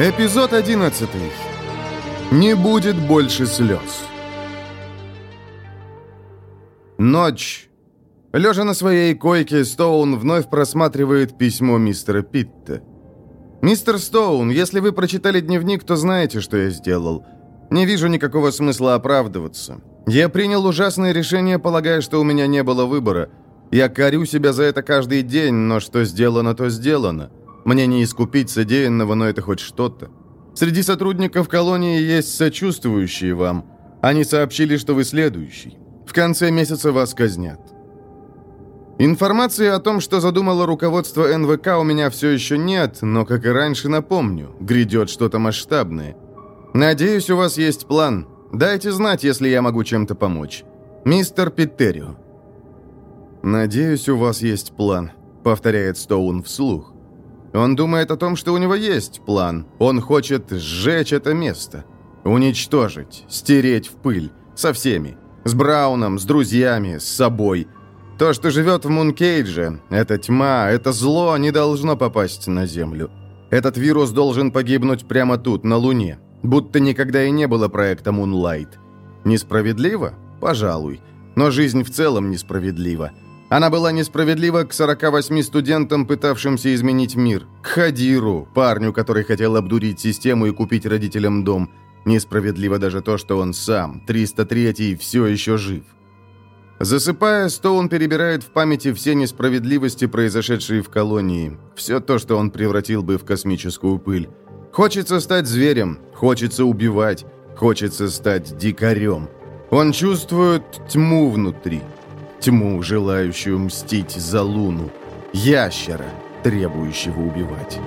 Эпизод 11. Не будет больше слез. Ночь. Лежа на своей койке, Стоун вновь просматривает письмо мистера Питта. «Мистер Стоун, если вы прочитали дневник, то знаете, что я сделал. Не вижу никакого смысла оправдываться. Я принял ужасное решение, полагая, что у меня не было выбора. Я корю себя за это каждый день, но что сделано, то сделано. Мне не искупить содеянного, но это хоть что-то. Среди сотрудников колонии есть сочувствующие вам. Они сообщили, что вы следующий. В конце месяца вас казнят. Информации о том, что задумало руководство НВК, у меня все еще нет, но, как и раньше, напомню, грядет что-то масштабное. Надеюсь, у вас есть план. Дайте знать, если я могу чем-то помочь. Мистер Питтерио. «Надеюсь, у вас есть план», — повторяет Стоун вслух. Он думает о том, что у него есть план. Он хочет сжечь это место. Уничтожить, стереть в пыль. Со всеми. С Брауном, с друзьями, с собой. То, что живет в Мункейдже, эта тьма, это зло не должно попасть на Землю. Этот вирус должен погибнуть прямо тут, на Луне. Будто никогда и не было проекта Moonlight. Несправедливо? Пожалуй. Но жизнь в целом несправедлива. Она была несправедлива к 48 студентам, пытавшимся изменить мир. К Хадиру, парню, который хотел обдурить систему и купить родителям дом. Несправедливо даже то, что он сам, 303-й, все еще жив. Засыпая, Стоун перебирает в памяти все несправедливости, произошедшие в колонии. Все то, что он превратил бы в космическую пыль. Хочется стать зверем, хочется убивать, хочется стать дикарем. Он чувствует тьму внутри. Тьму, желающую мстить за луну. Ящера, требующего убивать.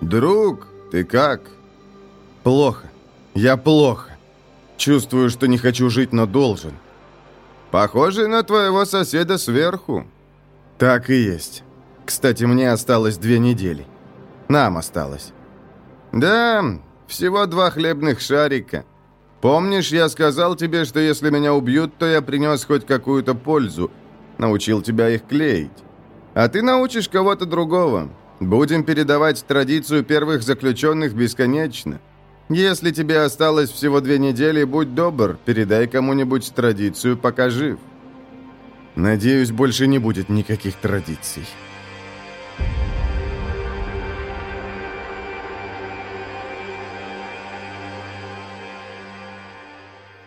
«Друг, ты как?» «Плохо. Я плохо. Чувствую, что не хочу жить, но должен. Похожий на твоего соседа сверху». «Так и есть. Кстати, мне осталось две недели. Нам осталось». «Да, всего два хлебных шарика. Помнишь, я сказал тебе, что если меня убьют, то я принес хоть какую-то пользу. Научил тебя их клеить. А ты научишь кого-то другого. Будем передавать традицию первых заключенных бесконечно. Если тебе осталось всего две недели, будь добр, передай кому-нибудь традицию, пока жив. Надеюсь, больше не будет никаких традиций.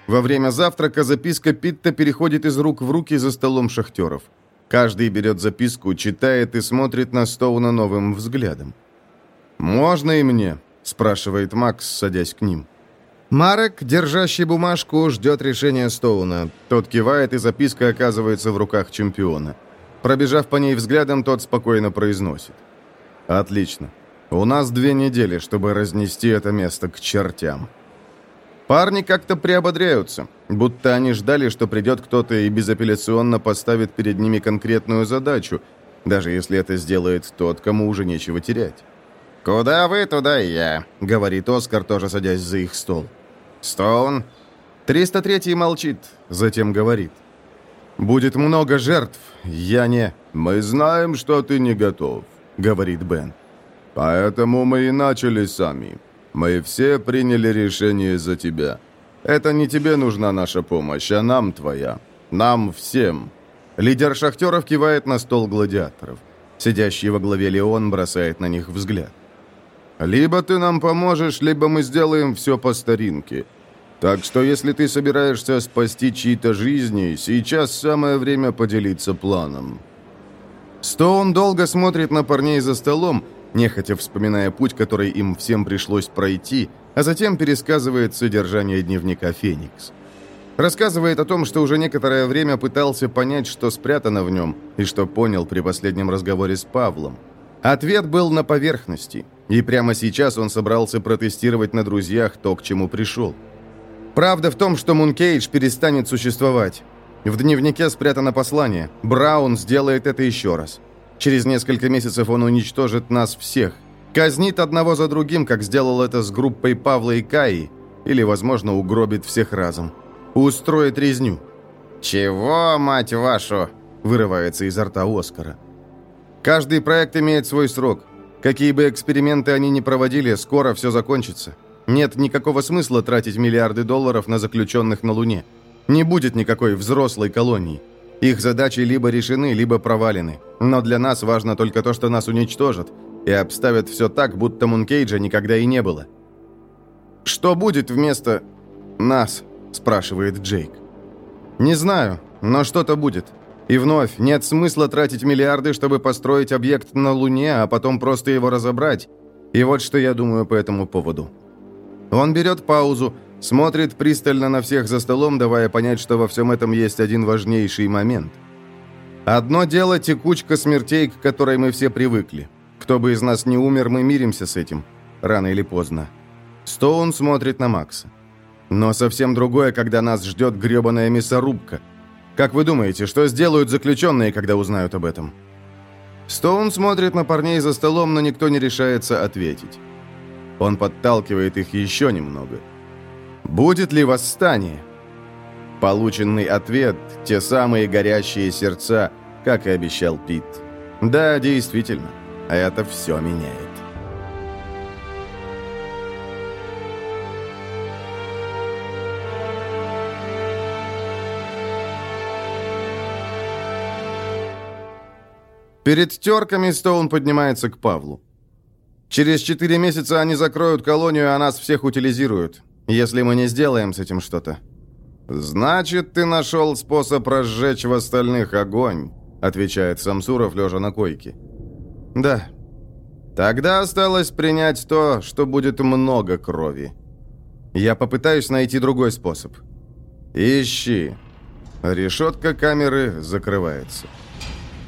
Во время завтрака записка Питта переходит из рук в руки за столом шахтеров. Каждый берет записку, читает и смотрит на Стоуна новым взглядом. «Можно и мне?» — спрашивает Макс, садясь к ним. Марек, держащий бумажку, ждет решения Стоуна. Тот кивает, и записка оказывается в руках чемпиона. Пробежав по ней взглядом, тот спокойно произносит. «Отлично. У нас две недели, чтобы разнести это место к чертям». Парни как-то приободряются, будто они ждали, что придет кто-то и безапелляционно поставит перед ними конкретную задачу, даже если это сделает тот, кому уже нечего терять. «Куда вы, туда и я», — говорит Оскар, тоже садясь за их стол. «Стоун?» 303-й молчит, затем говорит. «Будет много жертв, я не...» «Мы знаем, что ты не готов», — говорит Бен. «Поэтому мы и начали сами. Мы все приняли решение за тебя. Это не тебе нужна наша помощь, а нам твоя. Нам всем». Лидер шахтеров кивает на стол гладиаторов. Сидящий во главе Леон бросает на них взгляд. Либо ты нам поможешь, либо мы сделаем все по старинке. Так что, если ты собираешься спасти чьи-то жизни, сейчас самое время поделиться планом». Стоун долго смотрит на парней за столом, нехотя вспоминая путь, который им всем пришлось пройти, а затем пересказывает содержание дневника «Феникс». Рассказывает о том, что уже некоторое время пытался понять, что спрятано в нем, и что понял при последнем разговоре с Павлом. Ответ был на поверхности, и прямо сейчас он собрался протестировать на друзьях то, к чему пришел. Правда в том, что Мункейдж перестанет существовать. В дневнике спрятано послание. Браун сделает это еще раз. Через несколько месяцев он уничтожит нас всех. Казнит одного за другим, как сделал это с группой Павла и Каи, или, возможно, угробит всех разом. Устроит резню. «Чего, мать вашу?» – вырывается изо рта Оскара. Каждый проект имеет свой срок. Какие бы эксперименты они ни проводили, скоро все закончится. Нет никакого смысла тратить миллиарды долларов на заключенных на Луне. Не будет никакой взрослой колонии. Их задачи либо решены, либо провалены. Но для нас важно только то, что нас уничтожат. И обставят все так, будто Мункейджа никогда и не было. «Что будет вместо нас?» – спрашивает Джейк. «Не знаю, но что-то будет. И вновь, нет смысла тратить миллиарды, чтобы построить объект на Луне, а потом просто его разобрать. И вот что я думаю по этому поводу. Он берет паузу, смотрит пристально на всех за столом, давая понять, что во всем этом есть один важнейший момент. Одно дело текучка смертей, к которой мы все привыкли. Кто бы из нас не умер, мы миримся с этим. Рано или поздно. Стоун смотрит на Макса. Но совсем другое, когда нас ждет гребаная мясорубка – как вы думаете, что сделают заключенные, когда узнают об этом?» Стоун смотрит на парней за столом, но никто не решается ответить. Он подталкивает их еще немного. «Будет ли восстание?» Полученный ответ – те самые горящие сердца, как и обещал Пит. Да, действительно, а это все меняет. Перед терками Стоун поднимается к Павлу. Через четыре месяца они закроют колонию, а нас всех утилизируют, если мы не сделаем с этим что-то. «Значит, ты нашел способ разжечь в остальных огонь», отвечает Самсуров, лежа на койке. «Да. Тогда осталось принять то, что будет много крови. Я попытаюсь найти другой способ. Ищи». Решетка камеры закрывается.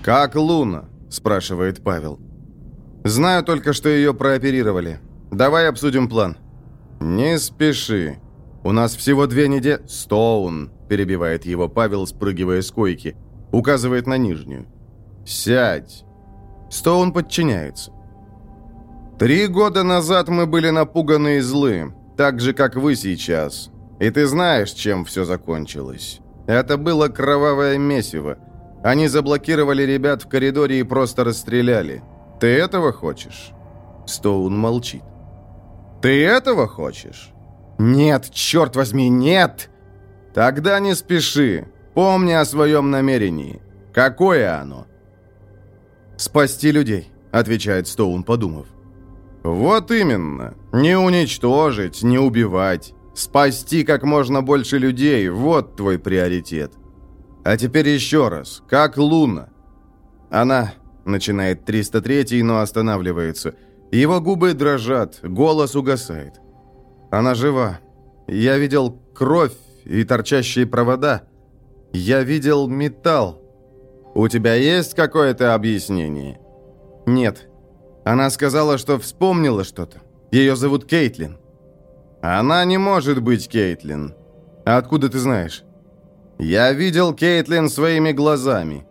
«Как Луна?» – спрашивает Павел. «Знаю только, что ее прооперировали. Давай обсудим план». «Не спеши. У нас всего две недели...» «Стоун», – перебивает его Павел, спрыгивая с койки. Указывает на нижнюю. «Сядь». Стоун подчиняется. «Три года назад мы были напуганы и злы, так же, как вы сейчас. И ты знаешь, чем все закончилось. Это было кровавое месиво. Они заблокировали ребят в коридоре и просто расстреляли. Ты этого хочешь?» Стоун молчит. «Ты этого хочешь?» «Нет, черт возьми, нет!» «Тогда не спеши. Помни о своем намерении. Какое оно?» «Спасти людей», — отвечает Стоун, подумав. «Вот именно. Не уничтожить, не убивать. Спасти как можно больше людей — вот твой приоритет. А теперь еще раз. Как Луна? Она... Начинает 303 но останавливается. Его губы дрожат, голос угасает. Она жива. Я видел кровь и торчащие провода. Я видел металл. У тебя есть какое-то объяснение? Нет. Она сказала, что вспомнила что-то. Ее зовут Кейтлин. Она не может быть Кейтлин. А откуда ты знаешь? «Я видел Кейтлин своими глазами.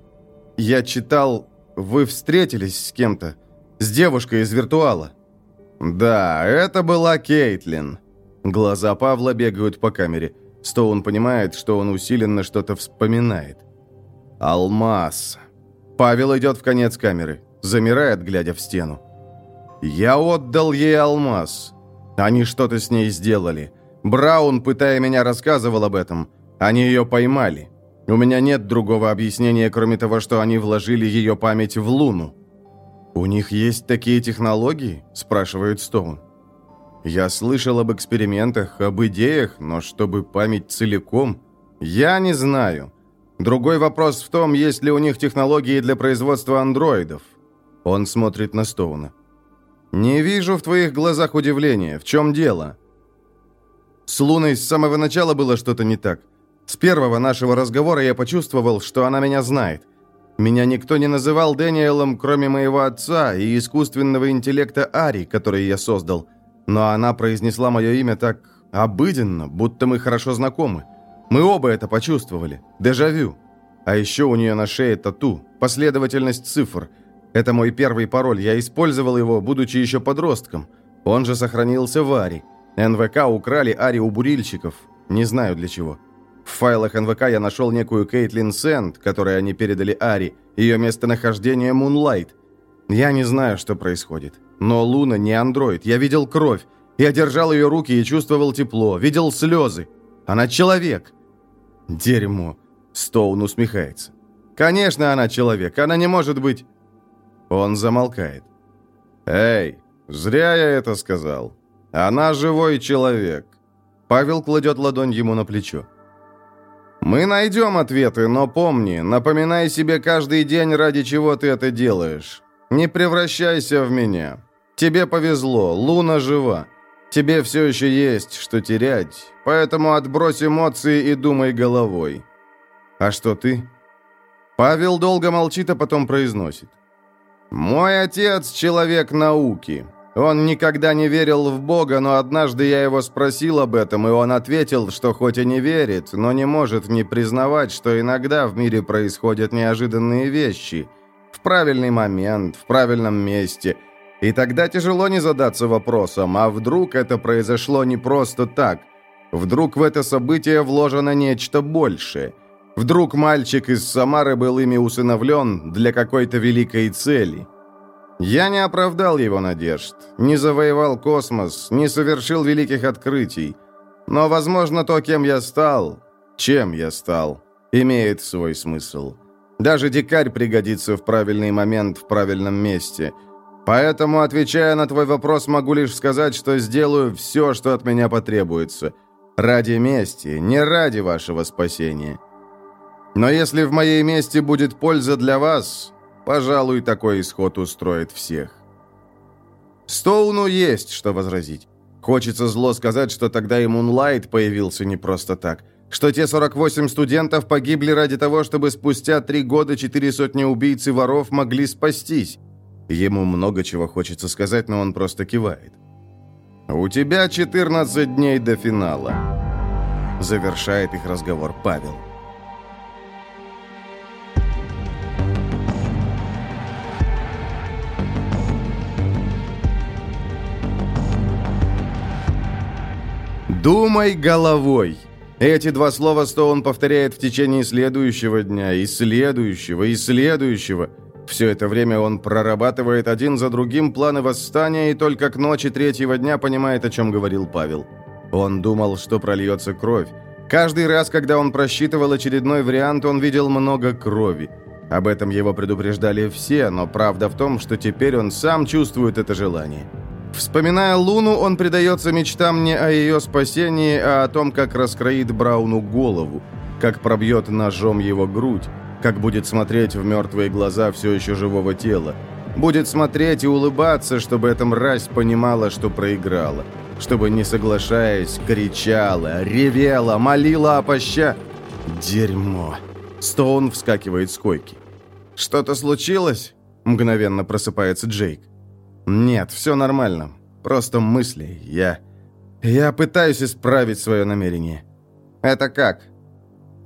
Я читал, вы встретились с кем-то, с девушкой из виртуала». «Да, это была Кейтлин». Глаза Павла бегают по камере. Стоун понимает, что он усиленно что-то вспоминает. «Алмаз». Павел идет в конец камеры, замирает, глядя в стену. «Я отдал ей алмаз. Они что-то с ней сделали. Браун, пытая меня, рассказывал об этом. Они ее поймали. У меня нет другого объяснения, кроме того, что они вложили ее память в Луну. «У них есть такие технологии?» – спрашивает Стоун. «Я слышал об экспериментах, об идеях, но чтобы память целиком...» «Я не знаю. Другой вопрос в том, есть ли у них технологии для производства андроидов». Он смотрит на Стоуна. «Не вижу в твоих глазах удивления. В чем дело?» «С Луной с самого начала было что-то не так. С первого нашего разговора я почувствовал, что она меня знает. Меня никто не называл Дэниелом, кроме моего отца и искусственного интеллекта Ари, который я создал. Но она произнесла мое имя так обыденно, будто мы хорошо знакомы. Мы оба это почувствовали. Дежавю. А еще у нее на шее тату, последовательность цифр. Это мой первый пароль, я использовал его, будучи еще подростком. Он же сохранился в Ари. НВК украли Ари у бурильщиков. Не знаю для чего. В файлах НВК я нашел некую Кейтлин Сэнд, которой они передали Ари. Ее местонахождение Мунлайт. Я не знаю, что происходит. Но Луна не андроид. Я видел кровь. Я держал ее руки и чувствовал тепло. Видел слезы. Она человек. Дерьмо. Стоун усмехается. Конечно, она человек. Она не может быть... Он замолкает. «Эй, зря я это сказал. Она живой человек». Павел кладет ладонь ему на плечо. «Мы найдем ответы, но помни, напоминай себе каждый день, ради чего ты это делаешь. Не превращайся в меня. Тебе повезло, Луна жива. Тебе все еще есть, что терять, поэтому отбрось эмоции и думай головой. А что ты?» Павел долго молчит, а потом произносит. «Мой отец — человек науки. Он никогда не верил в Бога, но однажды я его спросил об этом, и он ответил, что хоть и не верит, но не может не признавать, что иногда в мире происходят неожиданные вещи. В правильный момент, в правильном месте. И тогда тяжело не задаться вопросом, а вдруг это произошло не просто так? Вдруг в это событие вложено нечто большее?» Вдруг мальчик из Самары был ими усыновлен для какой-то великой цели. Я не оправдал его надежд, не завоевал космос, не совершил великих открытий. Но, возможно, то, кем я стал, чем я стал, имеет свой смысл. Даже дикарь пригодится в правильный момент в правильном месте. Поэтому, отвечая на твой вопрос, могу лишь сказать, что сделаю все, что от меня потребуется. Ради мести, не ради вашего спасения. Но если в моей месте будет польза для вас, пожалуй, такой исход устроит всех. Стоуну есть что возразить. Хочется зло сказать, что тогда и Мунлайт появился не просто так. Что те 48 студентов погибли ради того, чтобы спустя три года четыре сотни убийц и воров могли спастись. Ему много чего хочется сказать, но он просто кивает. «У тебя 14 дней до финала», — завершает их разговор Павел. «Думай головой!» Эти два слова Стоун повторяет в течение следующего дня, и следующего, и следующего. Все это время он прорабатывает один за другим планы восстания и только к ночи третьего дня понимает, о чем говорил Павел. Он думал, что прольется кровь. Каждый раз, когда он просчитывал очередной вариант, он видел много крови. Об этом его предупреждали все, но правда в том, что теперь он сам чувствует это желание. Вспоминая Луну, он предается мечтам не о ее спасении, а о том, как раскроит Брауну голову, как пробьет ножом его грудь, как будет смотреть в мертвые глаза все еще живого тела. Будет смотреть и улыбаться, чтобы эта мразь понимала, что проиграла. Чтобы, не соглашаясь, кричала, ревела, молила о поща... Дерьмо. Стоун вскакивает с койки. «Что-то случилось?» Мгновенно просыпается Джейк. «Нет, все нормально. Просто мысли. Я... Я пытаюсь исправить свое намерение». «Это как?»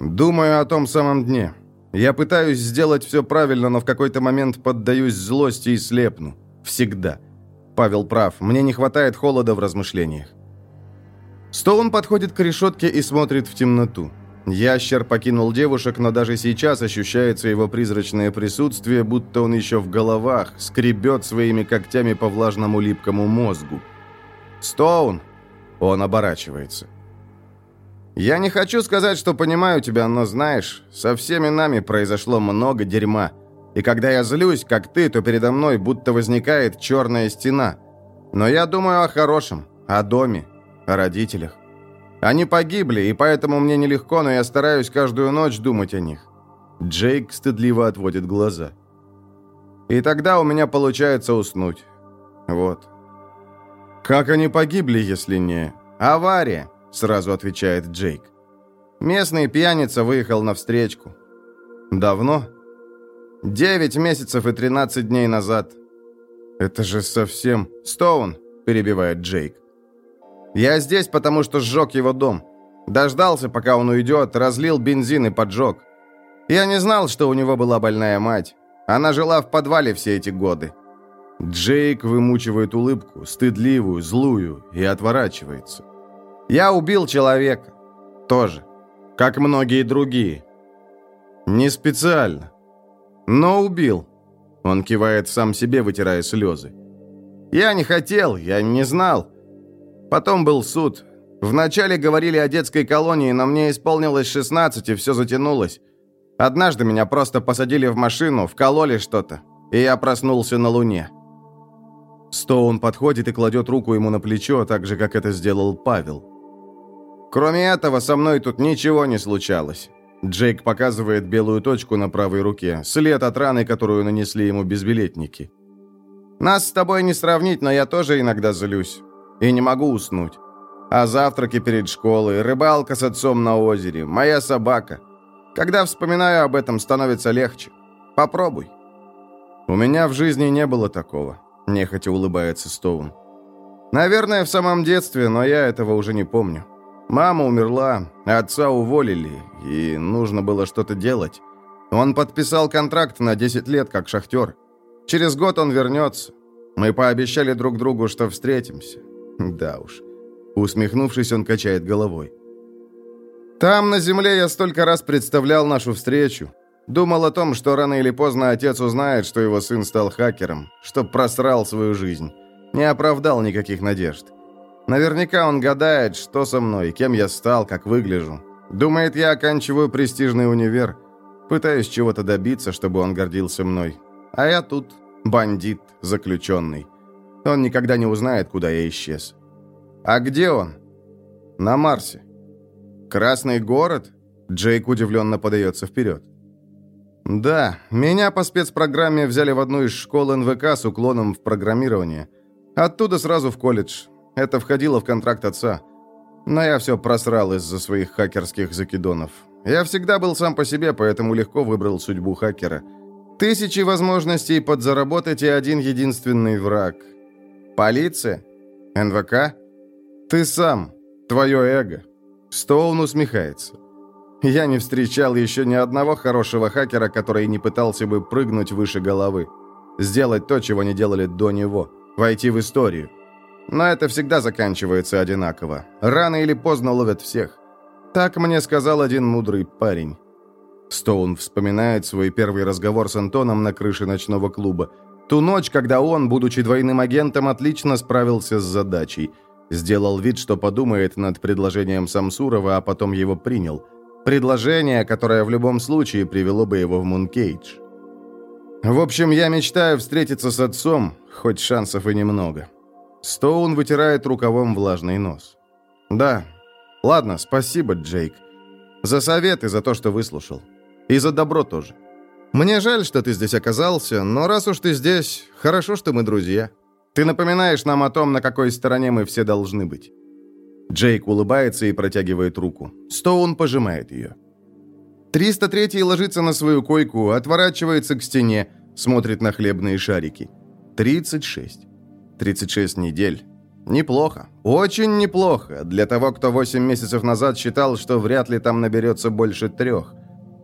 «Думаю о том самом дне. Я пытаюсь сделать все правильно, но в какой-то момент поддаюсь злости и слепну. Всегда. Павел прав. Мне не хватает холода в размышлениях». Стоун подходит к решетке и смотрит в темноту. Ящер покинул девушек, но даже сейчас ощущается его призрачное присутствие, будто он еще в головах, скребет своими когтями по влажному липкому мозгу. «Стоун!» Он оборачивается. «Я не хочу сказать, что понимаю тебя, но знаешь, со всеми нами произошло много дерьма. И когда я злюсь, как ты, то передо мной будто возникает черная стена. Но я думаю о хорошем, о доме, о родителях. Они погибли, и поэтому мне нелегко, но я стараюсь каждую ночь думать о них». Джейк стыдливо отводит глаза. «И тогда у меня получается уснуть. Вот». «Как они погибли, если не...» «Авария», — сразу отвечает Джейк. «Местный пьяница выехал на встречку». «Давно?» «Девять месяцев и тринадцать дней назад». «Это же совсем...» «Стоун», — перебивает Джейк. Я здесь, потому что сжег его дом. Дождался, пока он уйдет, разлил бензин и поджег. Я не знал, что у него была больная мать. Она жила в подвале все эти годы». Джейк вымучивает улыбку, стыдливую, злую, и отворачивается. «Я убил человека. Тоже. Как многие другие». «Не специально. Но убил». Он кивает сам себе, вытирая слезы. «Я не хотел, я не знал. Потом был суд. Вначале говорили о детской колонии, но мне исполнилось 16, и все затянулось. Однажды меня просто посадили в машину, вкололи что-то, и я проснулся на Луне». Стоун подходит и кладет руку ему на плечо, так же, как это сделал Павел. «Кроме этого, со мной тут ничего не случалось». Джейк показывает белую точку на правой руке, след от раны, которую нанесли ему безбилетники. «Нас с тобой не сравнить, но я тоже иногда злюсь. И не могу уснуть. А завтраки перед школой, рыбалка с отцом на озере, моя собака. Когда вспоминаю об этом, становится легче. Попробуй». «У меня в жизни не было такого», — нехотя улыбается Стоун. «Наверное, в самом детстве, но я этого уже не помню. Мама умерла, отца уволили, и нужно было что-то делать. Он подписал контракт на 10 лет как шахтер. Через год он вернется. Мы пообещали друг другу, что встретимся. Да уж. Усмехнувшись, он качает головой. Там, на земле, я столько раз представлял нашу встречу. Думал о том, что рано или поздно отец узнает, что его сын стал хакером, что просрал свою жизнь. Не оправдал никаких надежд. Наверняка он гадает, что со мной, кем я стал, как выгляжу. Думает, я оканчиваю престижный универ. Пытаюсь чего-то добиться, чтобы он гордился мной. А я тут бандит, заключенный. Он никогда не узнает, куда я исчез. А где он? На Марсе. Красный город? Джейк удивленно подается вперед. Да, меня по спецпрограмме взяли в одну из школ НВК с уклоном в программирование. Оттуда сразу в колледж. Это входило в контракт отца. Но я все просрал из-за своих хакерских закидонов. Я всегда был сам по себе, поэтому легко выбрал судьбу хакера. Тысячи возможностей подзаработать и один единственный враг. Полиция? НВК? Ты сам. Твое эго. Стоун усмехается. Я не встречал еще ни одного хорошего хакера, который не пытался бы прыгнуть выше головы. Сделать то, чего не делали до него. Войти в историю. Но это всегда заканчивается одинаково. Рано или поздно ловят всех. Так мне сказал один мудрый парень. Стоун вспоминает свой первый разговор с Антоном на крыше ночного клуба. Ту ночь, когда он, будучи двойным агентом, отлично справился с задачей. Сделал вид, что подумает над предложением Самсурова, а потом его принял. Предложение, которое в любом случае привело бы его в Мункейдж. В общем, я мечтаю встретиться с отцом, хоть шансов и немного. Стоун вытирает рукавом влажный нос. «Да. Ладно, спасибо, Джейк. За совет и за то, что выслушал. И за добро тоже. Мне жаль, что ты здесь оказался, но раз уж ты здесь, хорошо, что мы друзья. Ты напоминаешь нам о том, на какой стороне мы все должны быть». Джейк улыбается и протягивает руку. Стоун пожимает ее. 303 ложится на свою койку, отворачивается к стене, смотрит на хлебные шарики. 36. 36 недель. Неплохо. Очень неплохо. Для того, кто 8 месяцев назад считал, что вряд ли там наберется больше трех.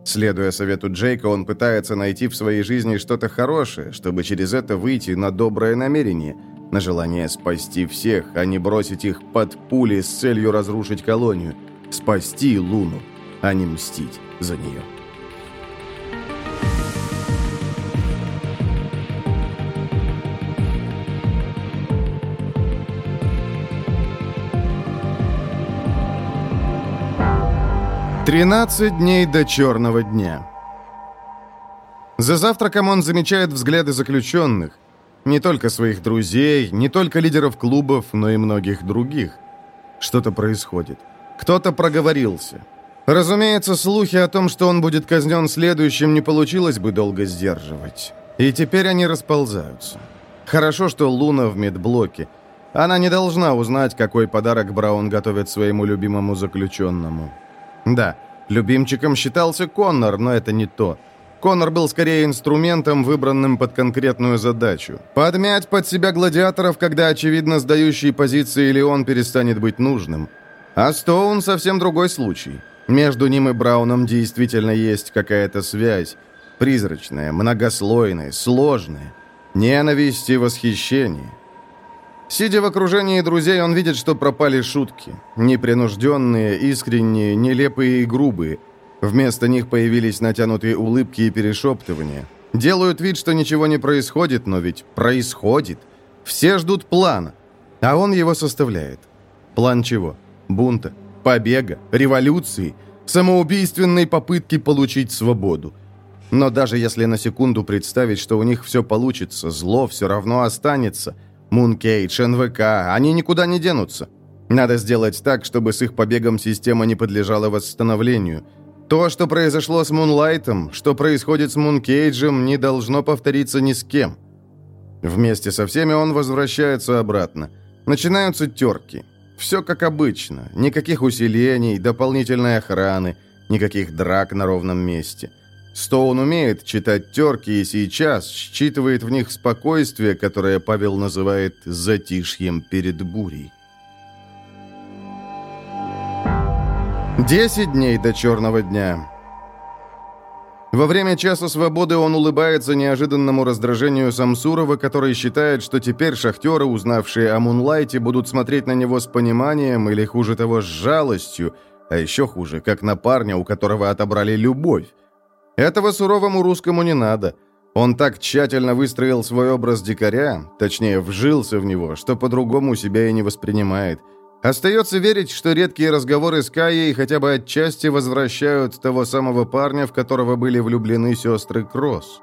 Следуя совету Джейка, он пытается найти в своей жизни что-то хорошее, чтобы через это выйти на доброе намерение, на желание спасти всех, а не бросить их под пули с целью разрушить колонию. Спасти Луну, а не мстить за нее. Тринадцать дней до черного дня. За завтраком он замечает взгляды заключенных. Не только своих друзей, не только лидеров клубов, но и многих других. Что-то происходит. Кто-то проговорился. Разумеется, слухи о том, что он будет казнен следующим, не получилось бы долго сдерживать. И теперь они расползаются. Хорошо, что Луна в медблоке. Она не должна узнать, какой подарок Браун готовит своему любимому заключенному. Да, любимчиком считался Коннор, но это не то. Коннор был скорее инструментом, выбранным под конкретную задачу. Подмять под себя гладиаторов, когда, очевидно, сдающий позиции Леон перестанет быть нужным. А Стоун совсем другой случай. Между ним и Брауном действительно есть какая-то связь. Призрачное, многослойное, сложное. Ненависть и восхищение. Сидя в окружении друзей, он видит, что пропали шутки. Непринужденные, искренние, нелепые и грубые. Вместо них появились натянутые улыбки и перешептывания. Делают вид, что ничего не происходит, но ведь происходит. Все ждут плана, а он его составляет. План чего? Бунта, побега, революции, самоубийственной попытки получить свободу. Но даже если на секунду представить, что у них все получится, зло все равно останется. Мункейдж, НВК, они никуда не денутся. Надо сделать так, чтобы с их побегом система не подлежала восстановлению. То, что произошло с Мунлайтом, что происходит с Мункейджем, не должно повториться ни с кем. Вместе со всеми он возвращается обратно. Начинаются терки. Все как обычно. Никаких усилений, дополнительной охраны, никаких драк на ровном месте. Стоун умеет читать терки и сейчас считывает в них спокойствие, которое Павел называет «затишьем перед бурей». Десять дней до черного дня. Во время часа свободы он улыбается неожиданному раздражению Самсурова, который считает, что теперь шахтеры, узнавшие о Мунлайте, будут смотреть на него с пониманием или, хуже того, с жалостью, а еще хуже, как на парня, у которого отобрали любовь. Этого суровому русскому не надо. Он так тщательно выстроил свой образ дикаря, точнее, вжился в него, что по-другому себя и не воспринимает – Остается верить, что редкие разговоры с Каей хотя бы отчасти возвращают того самого парня, в которого были влюблены сестры Кросс.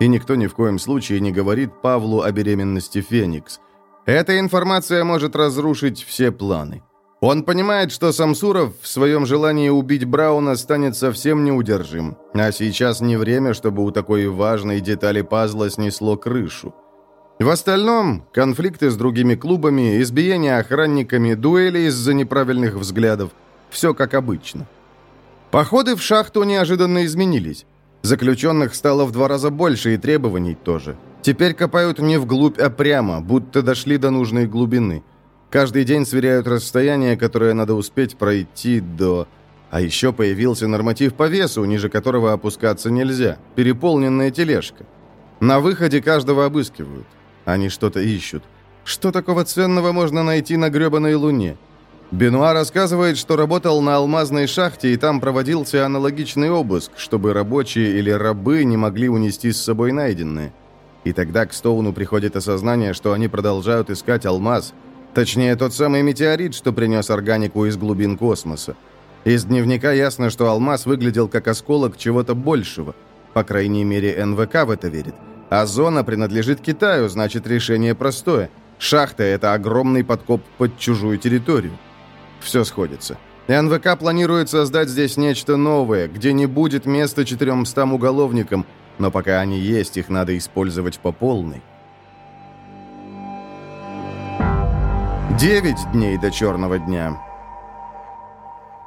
И никто ни в коем случае не говорит Павлу о беременности Феникс. Эта информация может разрушить все планы. Он понимает, что Самсуров в своем желании убить Брауна станет совсем неудержим, а сейчас не время, чтобы у такой важной детали пазла снесло крышу. В остальном, конфликты с другими клубами, избиения охранниками, дуэли из-за неправильных взглядов. Все как обычно. Походы в шахту неожиданно изменились. Заключенных стало в два раза больше и требований тоже. Теперь копают не вглубь, а прямо, будто дошли до нужной глубины. Каждый день сверяют расстояние, которое надо успеть пройти до... А еще появился норматив по весу, ниже которого опускаться нельзя. Переполненная тележка. На выходе каждого обыскивают. Они что-то ищут. Что такого ценного можно найти на гребаной Луне? Бенуа рассказывает, что работал на алмазной шахте, и там проводился аналогичный обыск, чтобы рабочие или рабы не могли унести с собой найденное. И тогда к Стоуну приходит осознание, что они продолжают искать алмаз, точнее, тот самый метеорит, что принес органику из глубин космоса. Из дневника ясно, что алмаз выглядел как осколок чего-то большего. По крайней мере, НВК в это верит. А зона принадлежит Китаю, значит решение простое. Шахта – это огромный подкоп под чужую территорию. Все сходится. НВК планирует создать здесь нечто новое, где не будет места 400 уголовникам, но пока они есть, их надо использовать по полной. Девять дней до черного дня.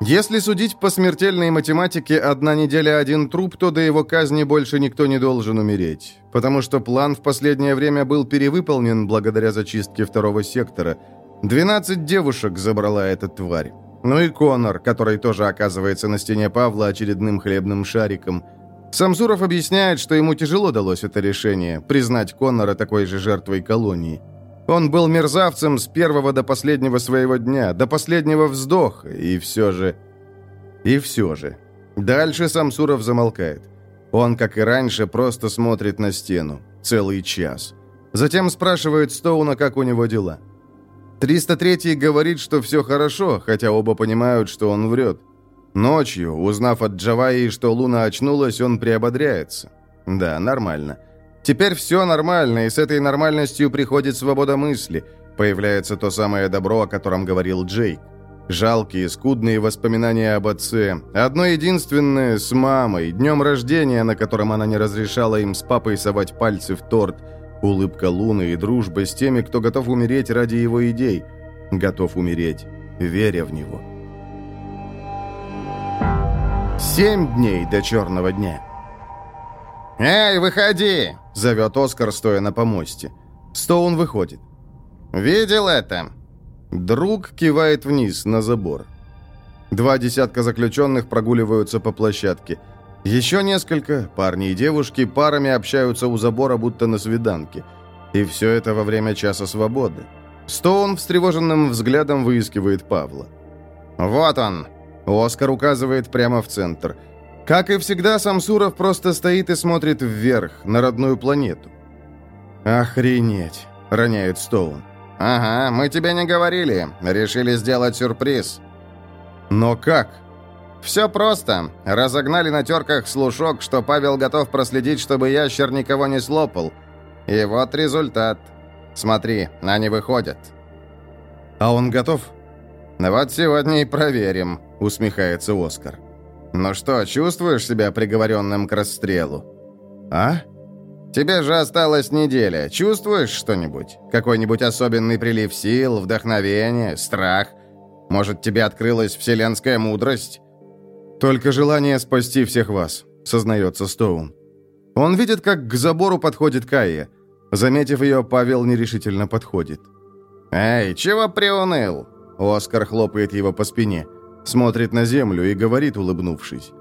Если судить по смертельной математике «одна неделя, один труп», то до его казни больше никто не должен умереть. Потому что план в последнее время был перевыполнен благодаря зачистке второго сектора. 12 девушек забрала эта тварь. Ну и Конор, который тоже оказывается на стене Павла очередным хлебным шариком. Самсуров объясняет, что ему тяжело далось это решение – признать Конора такой же жертвой колонии. Он был мерзавцем с первого до последнего своего дня, до последнего вздоха, и все же... И все же... Дальше Самсуров замолкает. Он, как и раньше, просто смотрит на стену. Целый час. Затем спрашивает Стоуна, как у него дела. 303-й говорит, что все хорошо, хотя оба понимают, что он врет. Ночью, узнав от Джаваи, что Луна очнулась, он приободряется. Да, нормально. Теперь все нормально, и с этой нормальностью приходит свобода мысли. Появляется то самое добро, о котором говорил Джейк. Жалкие, скудные воспоминания об отце. Одно единственное с мамой, днем рождения, на котором она не разрешала им с папой совать пальцы в торт. Улыбка Луны и дружба с теми, кто готов умереть ради его идей. Готов умереть, веря в него. Семь дней до черного дня. «Эй, выходи!» — зовет Оскар, стоя на помосте. Стоун выходит. «Видел это?» Друг кивает вниз, на забор. Два десятка заключенных прогуливаются по площадке. Еще несколько, парни и девушки, парами общаются у забора, будто на свиданке. И все это во время часа свободы. Стоун встревоженным взглядом выискивает Павла. «Вот он!» Оскар указывает прямо в центр. Как и всегда, Самсуров просто стоит и смотрит вверх, на родную планету. «Охренеть!» — роняет Стоун. «Ага, мы тебе не говорили. Решили сделать сюрприз». «Но как?» «Все просто. Разогнали на терках слушок, что Павел готов проследить, чтобы ящер никого не слопал. И вот результат. Смотри, они выходят». «А он готов?» «Вот сегодня и проверим», — усмехается Оскар. «Ну что, чувствуешь себя приговоренным к расстрелу?» «А?» «Тебе же осталась неделя. Чувствуешь что-нибудь? Какой-нибудь особенный прилив сил, вдохновение, страх? Может, тебе открылась вселенская мудрость?» «Только желание спасти всех вас», — сознается Стоун. Он видит, как к забору подходит Кайя. Заметив ее, Павел нерешительно подходит. «Эй, чего приуныл?» Оскар хлопает его по спине, смотрит на землю и говорит, улыбнувшись.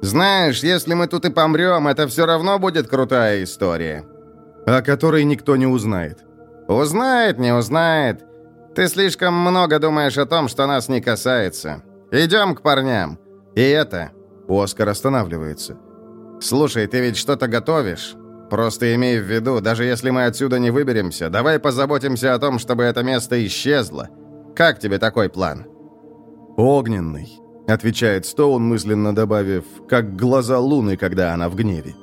«Знаешь, если мы тут и помрем, это все равно будет крутая история». «О которой никто не узнает». «Узнает, не узнает. Ты слишком много думаешь о том, что нас не касается. Идем к парням. И это...» Оскар останавливается. «Слушай, ты ведь что-то готовишь? Просто имей в виду, даже если мы отсюда не выберемся, давай позаботимся о том, чтобы это место исчезло. Как тебе такой план?» «Огненный», — отвечает Стоун, мысленно добавив, как глаза Луны, когда она в гневе.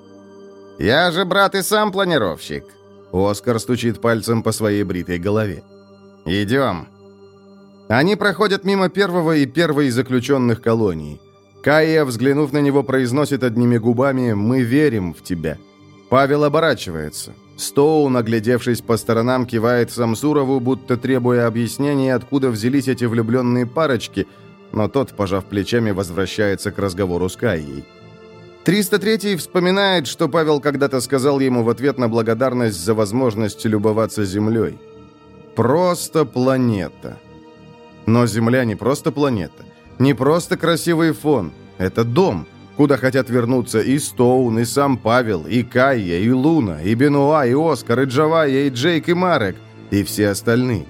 «Я же, брат, и сам планировщик». Оскар стучит пальцем по своей бритой голове. «Идем». Они проходят мимо первого и первой заключенных колоний. Кая, взглянув на него, произносит одними губами «Мы верим в тебя». Павел оборачивается. Стоун, наглядевшись по сторонам, кивает Самсурову, будто требуя объяснений, откуда взялись эти влюбленные парочки, но тот, пожав плечами, возвращается к разговору с Кайей. 303-й вспоминает, что Павел когда-то сказал ему в ответ на благодарность за возможность любоваться Землей. «Просто планета». Но Земля не просто планета, не просто красивый фон, это дом – куда хотят вернуться и Стоун, и сам Павел, и Кайя, и Луна, и Бенуа, и Оскар, и Джавайя, и Джейк, и Марек, и все остальные.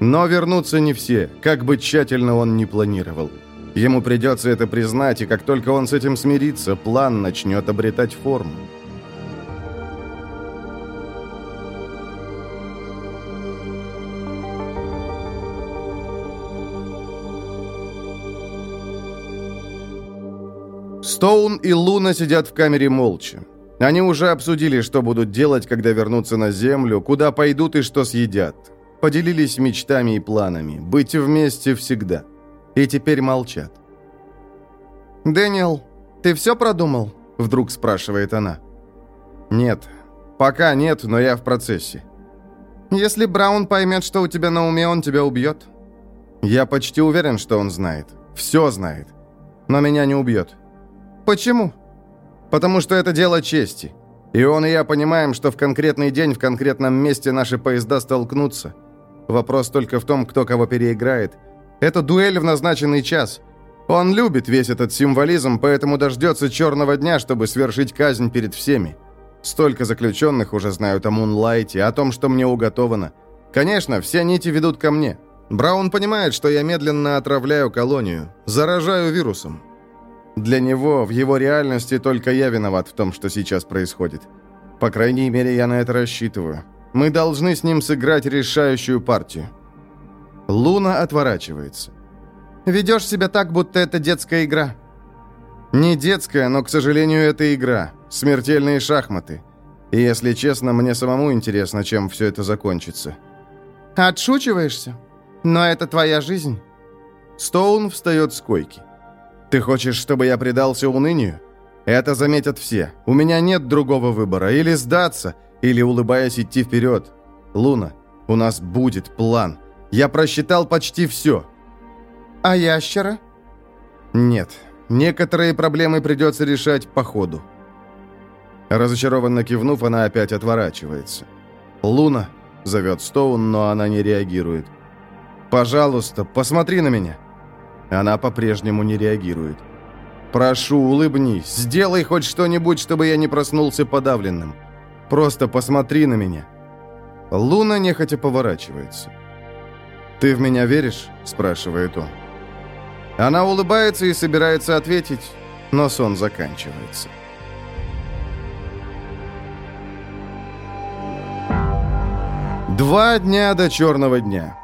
Но вернутся не все, как бы тщательно он ни планировал. Ему придется это признать, и как только он с этим смирится, план начнет обретать форму. Стоун и Луна сидят в камере молча. Они уже обсудили, что будут делать, когда вернутся на Землю, куда пойдут и что съедят. Поделились мечтами и планами. Быть вместе всегда. И теперь молчат. «Дэниел, ты все продумал?» Вдруг спрашивает она. «Нет. Пока нет, но я в процессе». «Если Браун поймет, что у тебя на уме, он тебя убьет?» «Я почти уверен, что он знает. Все знает. Но меня не убьет. Почему? Потому что это дело чести. И он и я понимаем, что в конкретный день в конкретном месте наши поезда столкнутся. Вопрос только в том, кто кого переиграет. Это дуэль в назначенный час. Он любит весь этот символизм, поэтому дождется черного дня, чтобы свершить казнь перед всеми. Столько заключенных уже знают о Мунлайте, о том, что мне уготовано. Конечно, все нити ведут ко мне. Браун понимает, что я медленно отравляю колонию, заражаю вирусом. Для него, в его реальности, только я виноват в том, что сейчас происходит. По крайней мере, я на это рассчитываю. Мы должны с ним сыграть решающую партию. Луна отворачивается. «Ведешь себя так, будто это детская игра». «Не детская, но, к сожалению, это игра. Смертельные шахматы. И, если честно, мне самому интересно, чем все это закончится». «Отшучиваешься? Но это твоя жизнь». Стоун встает с койки. Ты хочешь, чтобы я предался унынию? Это заметят все. У меня нет другого выбора. Или сдаться, или, улыбаясь, идти вперед. Луна, у нас будет план. Я просчитал почти все. А ящера? Нет. Некоторые проблемы придется решать по ходу. Разочарованно кивнув, она опять отворачивается. «Луна!» — зовет Стоун, но она не реагирует. «Пожалуйста, посмотри на меня!» Она по-прежнему не реагирует. Прошу, улыбнись. Сделай хоть что-нибудь, чтобы я не проснулся подавленным. Просто посмотри на меня». Луна нехотя поворачивается. «Ты в меня веришь?» – спрашивает он. Она улыбается и собирается ответить, но сон заканчивается. Два дня до черного дня.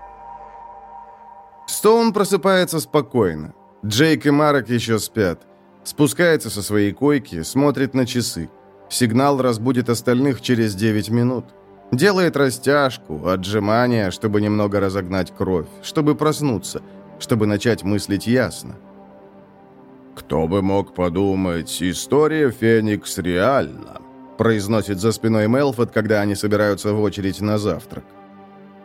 Стоун просыпается спокойно. Джейк и Марок еще спят. Спускается со своей койки, смотрит на часы. Сигнал разбудит остальных через 9 минут. Делает растяжку, отжимания, чтобы немного разогнать кровь, чтобы проснуться, чтобы начать мыслить ясно. «Кто бы мог подумать, история Феникс реальна», произносит за спиной Мелфорд, когда они собираются в очередь на завтрак.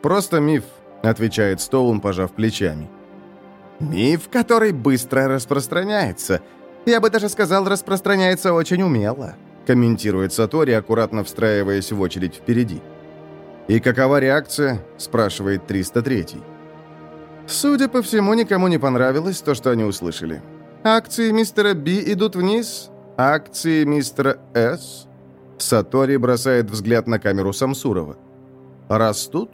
«Просто миф», — отвечает Стоун, пожав плечами. «Миф, который быстро распространяется. Я бы даже сказал, распространяется очень умело», — комментирует Сатори, аккуратно встраиваясь в очередь впереди. «И какова реакция?» — спрашивает 303-й. Судя по всему, никому не понравилось то, что они услышали. Акции мистера Би идут вниз, акции мистера С Сатори бросает взгляд на камеру Самсурова. «Растут?»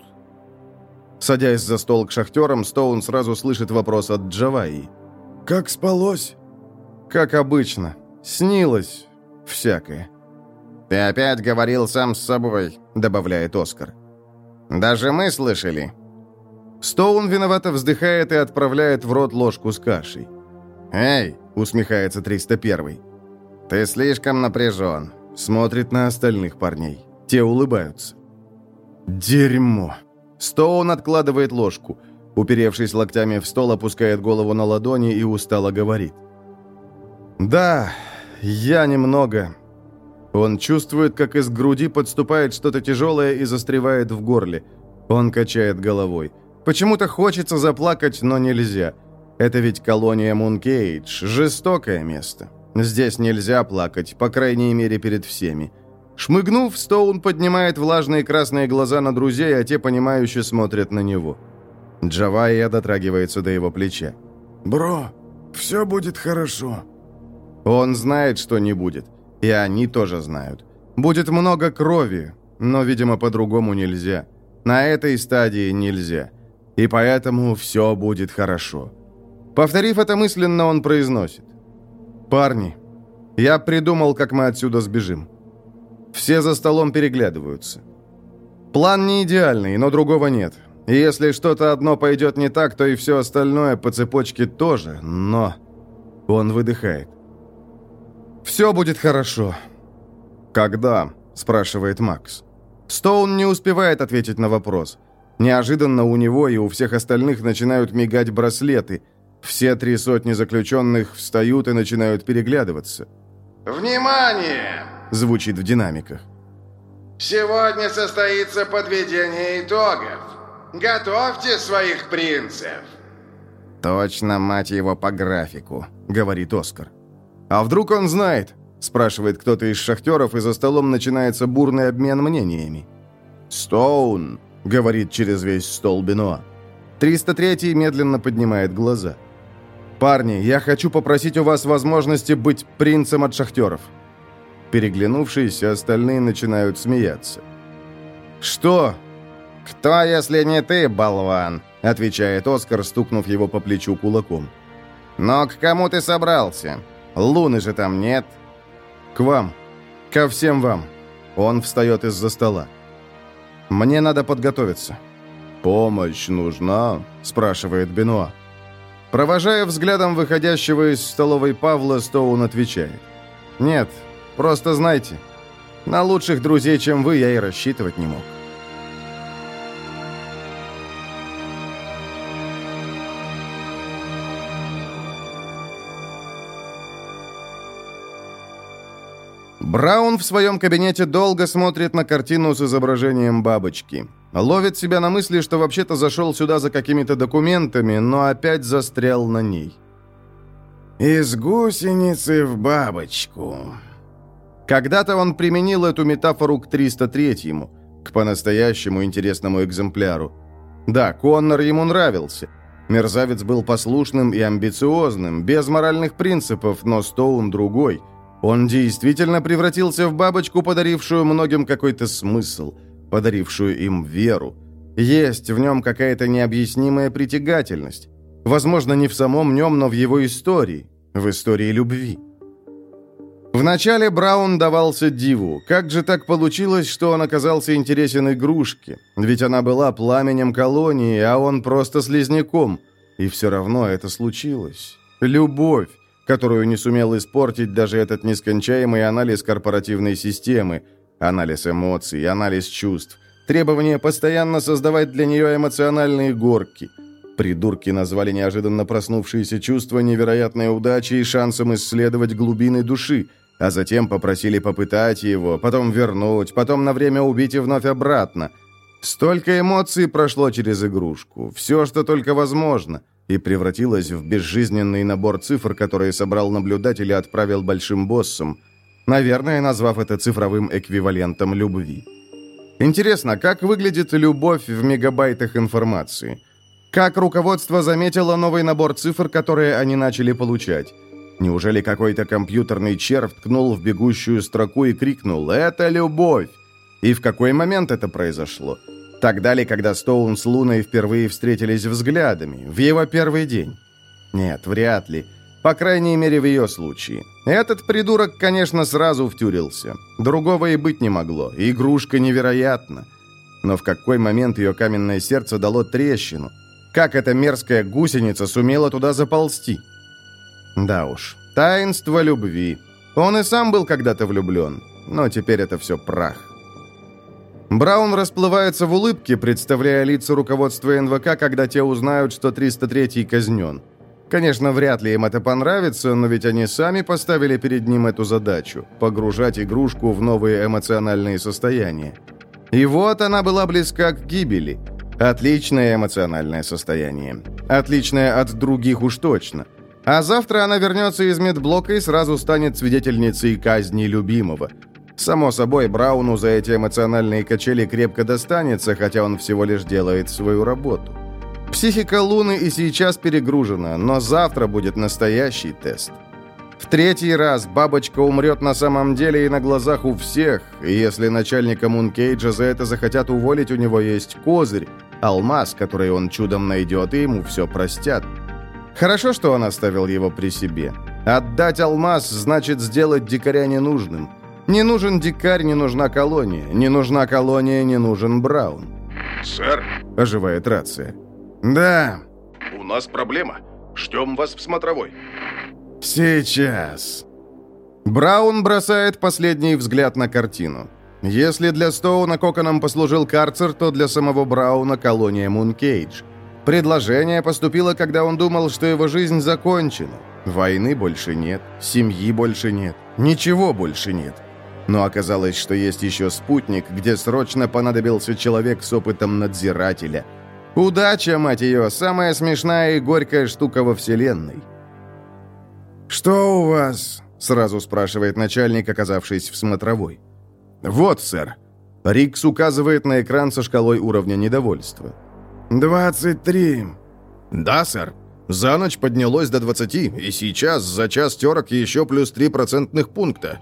Садясь за стол к шахтерам, Стоун сразу слышит вопрос от Джаваи. «Как спалось?» «Как обычно. Снилось. Всякое». «Ты опять говорил сам с собой», — добавляет Оскар. «Даже мы слышали». Стоун виновато вздыхает и отправляет в рот ложку с кашей. «Эй!» — усмехается 301 «Ты слишком напряжен. Смотрит на остальных парней. Те улыбаются. Дерьмо. Стоун откладывает ложку. Уперевшись локтями в стол, опускает голову на ладони и устало говорит. «Да, я немного...» Он чувствует, как из груди подступает что-то тяжелое и застревает в горле. Он качает головой. Почему-то хочется заплакать, но нельзя. Это ведь колония Мункейдж, жестокое место. Здесь нельзя плакать, по крайней мере, перед всеми. Шмыгнув, Стоун поднимает влажные красные глаза на друзей, а те, понимающе смотрят на него. Джавайя дотрагивается до его плеча. «Бро, все будет хорошо». Он знает, что не будет. И они тоже знают. Будет много крови, но, видимо, по-другому нельзя. На этой стадии нельзя. И поэтому все будет хорошо. Повторив это мысленно, он произносит. «Парни, я придумал, как мы отсюда сбежим». Все за столом переглядываются. План не идеальный, но другого нет. И если что-то одно пойдет не так, то и все остальное по цепочке тоже, но... Он выдыхает. «Все будет хорошо». «Когда?» – спрашивает Макс. Стоун не успевает ответить на вопрос. Неожиданно у него и у всех остальных начинают мигать браслеты – все три сотни заключенных встают и начинают переглядываться. «Внимание!» – звучит в динамиках. «Сегодня состоится подведение итогов. Готовьте своих принцев!» «Точно, мать его, по графику», — говорит Оскар. «А вдруг он знает?» — спрашивает кто-то из шахтеров, и за столом начинается бурный обмен мнениями. «Стоун», — говорит через весь стол Бенуа. 303-й медленно поднимает глаза. «Парни, я хочу попросить у вас возможности быть принцем от шахтеров». Переглянувшись, остальные начинают смеяться. «Что?» «Кто, если не ты, болван?» — отвечает Оскар, стукнув его по плечу кулаком. «Но к кому ты собрался? Луны же там нет». «К вам. Ко всем вам». Он встает из-за стола. «Мне надо подготовиться». «Помощь нужна?» — спрашивает Бенуа. Провожая взглядом выходящего из столовой Павла, Стоун отвечает. «Нет, просто знайте, на лучших друзей, чем вы, я и рассчитывать не мог». Браун в своем кабинете долго смотрит на картину с изображением бабочки. Ловит себя на мысли, что вообще-то зашел сюда за какими-то документами, но опять застрял на ней. «Из гусеницы в бабочку». Когда-то он применил эту метафору к 303-му, к по-настоящему интересному экземпляру. Да, Коннор ему нравился. Мерзавец был послушным и амбициозным, без моральных принципов, но Стоун другой. Он действительно превратился в бабочку, подарившую многим какой-то смысл, подарившую им веру. Есть в нем какая-то необъяснимая притягательность. Возможно, не в самом нем, но в его истории, в истории любви. Вначале Браун давался диву. Как же так получилось, что он оказался интересен игрушке? Ведь она была пламенем колонии, а он просто слизняком. И все равно это случилось. Любовь, которую не сумел испортить даже этот нескончаемый анализ корпоративной системы, анализ эмоций, анализ чувств, требование постоянно создавать для нее эмоциональные горки. Придурки назвали неожиданно проснувшиеся чувства невероятной удачей и шансом исследовать глубины души – а затем попросили попытать его, потом вернуть, потом на время убить и вновь обратно. Столько эмоций прошло через игрушку, все, что только возможно, и превратилось в безжизненный набор цифр, которые собрал наблюдатель и отправил большим боссам, наверное, назвав это цифровым эквивалентом любви. Интересно, как выглядит любовь в мегабайтах информации? Как руководство заметило новый набор цифр, которые они начали получать? Неужели какой-то компьютерный червь ткнул в бегущую строку и крикнул «Это любовь!» И в какой момент это произошло? Тогда ли, когда Стоун с Луной впервые встретились взглядами? В его первый день? Нет, вряд ли. По крайней мере, в ее случае. Этот придурок, конечно, сразу втюрился. Другого и быть не могло. Игрушка невероятна. Но в какой момент ее каменное сердце дало трещину? Как эта мерзкая гусеница сумела туда заползти? Да уж, таинство любви. Он и сам был когда-то влюблен, но теперь это все прах. Браун расплывается в улыбке, представляя лица руководства НВК, когда те узнают, что 303-й казнен. Конечно, вряд ли им это понравится, но ведь они сами поставили перед ним эту задачу – погружать игрушку в новые эмоциональные состояния. И вот она была близка к гибели. Отличное эмоциональное состояние. Отличное от других уж точно. А завтра она вернется из медблока и сразу станет свидетельницей казни любимого. Само собой, Брауну за эти эмоциональные качели крепко достанется, хотя он всего лишь делает свою работу. Психика Луны и сейчас перегружена, но завтра будет настоящий тест. В третий раз бабочка умрет на самом деле и на глазах у всех, и если начальника Мункейджа за это захотят уволить, у него есть козырь, алмаз, который он чудом найдет, и ему все простят. Хорошо, что он оставил его при себе. Отдать алмаз значит сделать дикаря ненужным. Не нужен дикарь, не нужна колония. Не нужна колония, не нужен Браун. «Сэр?» – оживает рация. «Да». «У нас проблема. Ждем вас в смотровой». «Сейчас». Браун бросает последний взгляд на картину. Если для Стоуна коконом послужил карцер, то для самого Брауна колония Мункейдж – Предложение поступило, когда он думал, что его жизнь закончена. Войны больше нет, семьи больше нет, ничего больше нет. Но оказалось, что есть еще спутник, где срочно понадобился человек с опытом надзирателя. Удача, мать ее, самая смешная и горькая штука во Вселенной. «Что у вас?» — сразу спрашивает начальник, оказавшись в смотровой. «Вот, сэр». Рикс указывает на экран со шкалой уровня недовольства. «Двадцать три». «Да, сэр. За ночь поднялось до двадцати, и сейчас за час терок еще плюс три процентных пункта».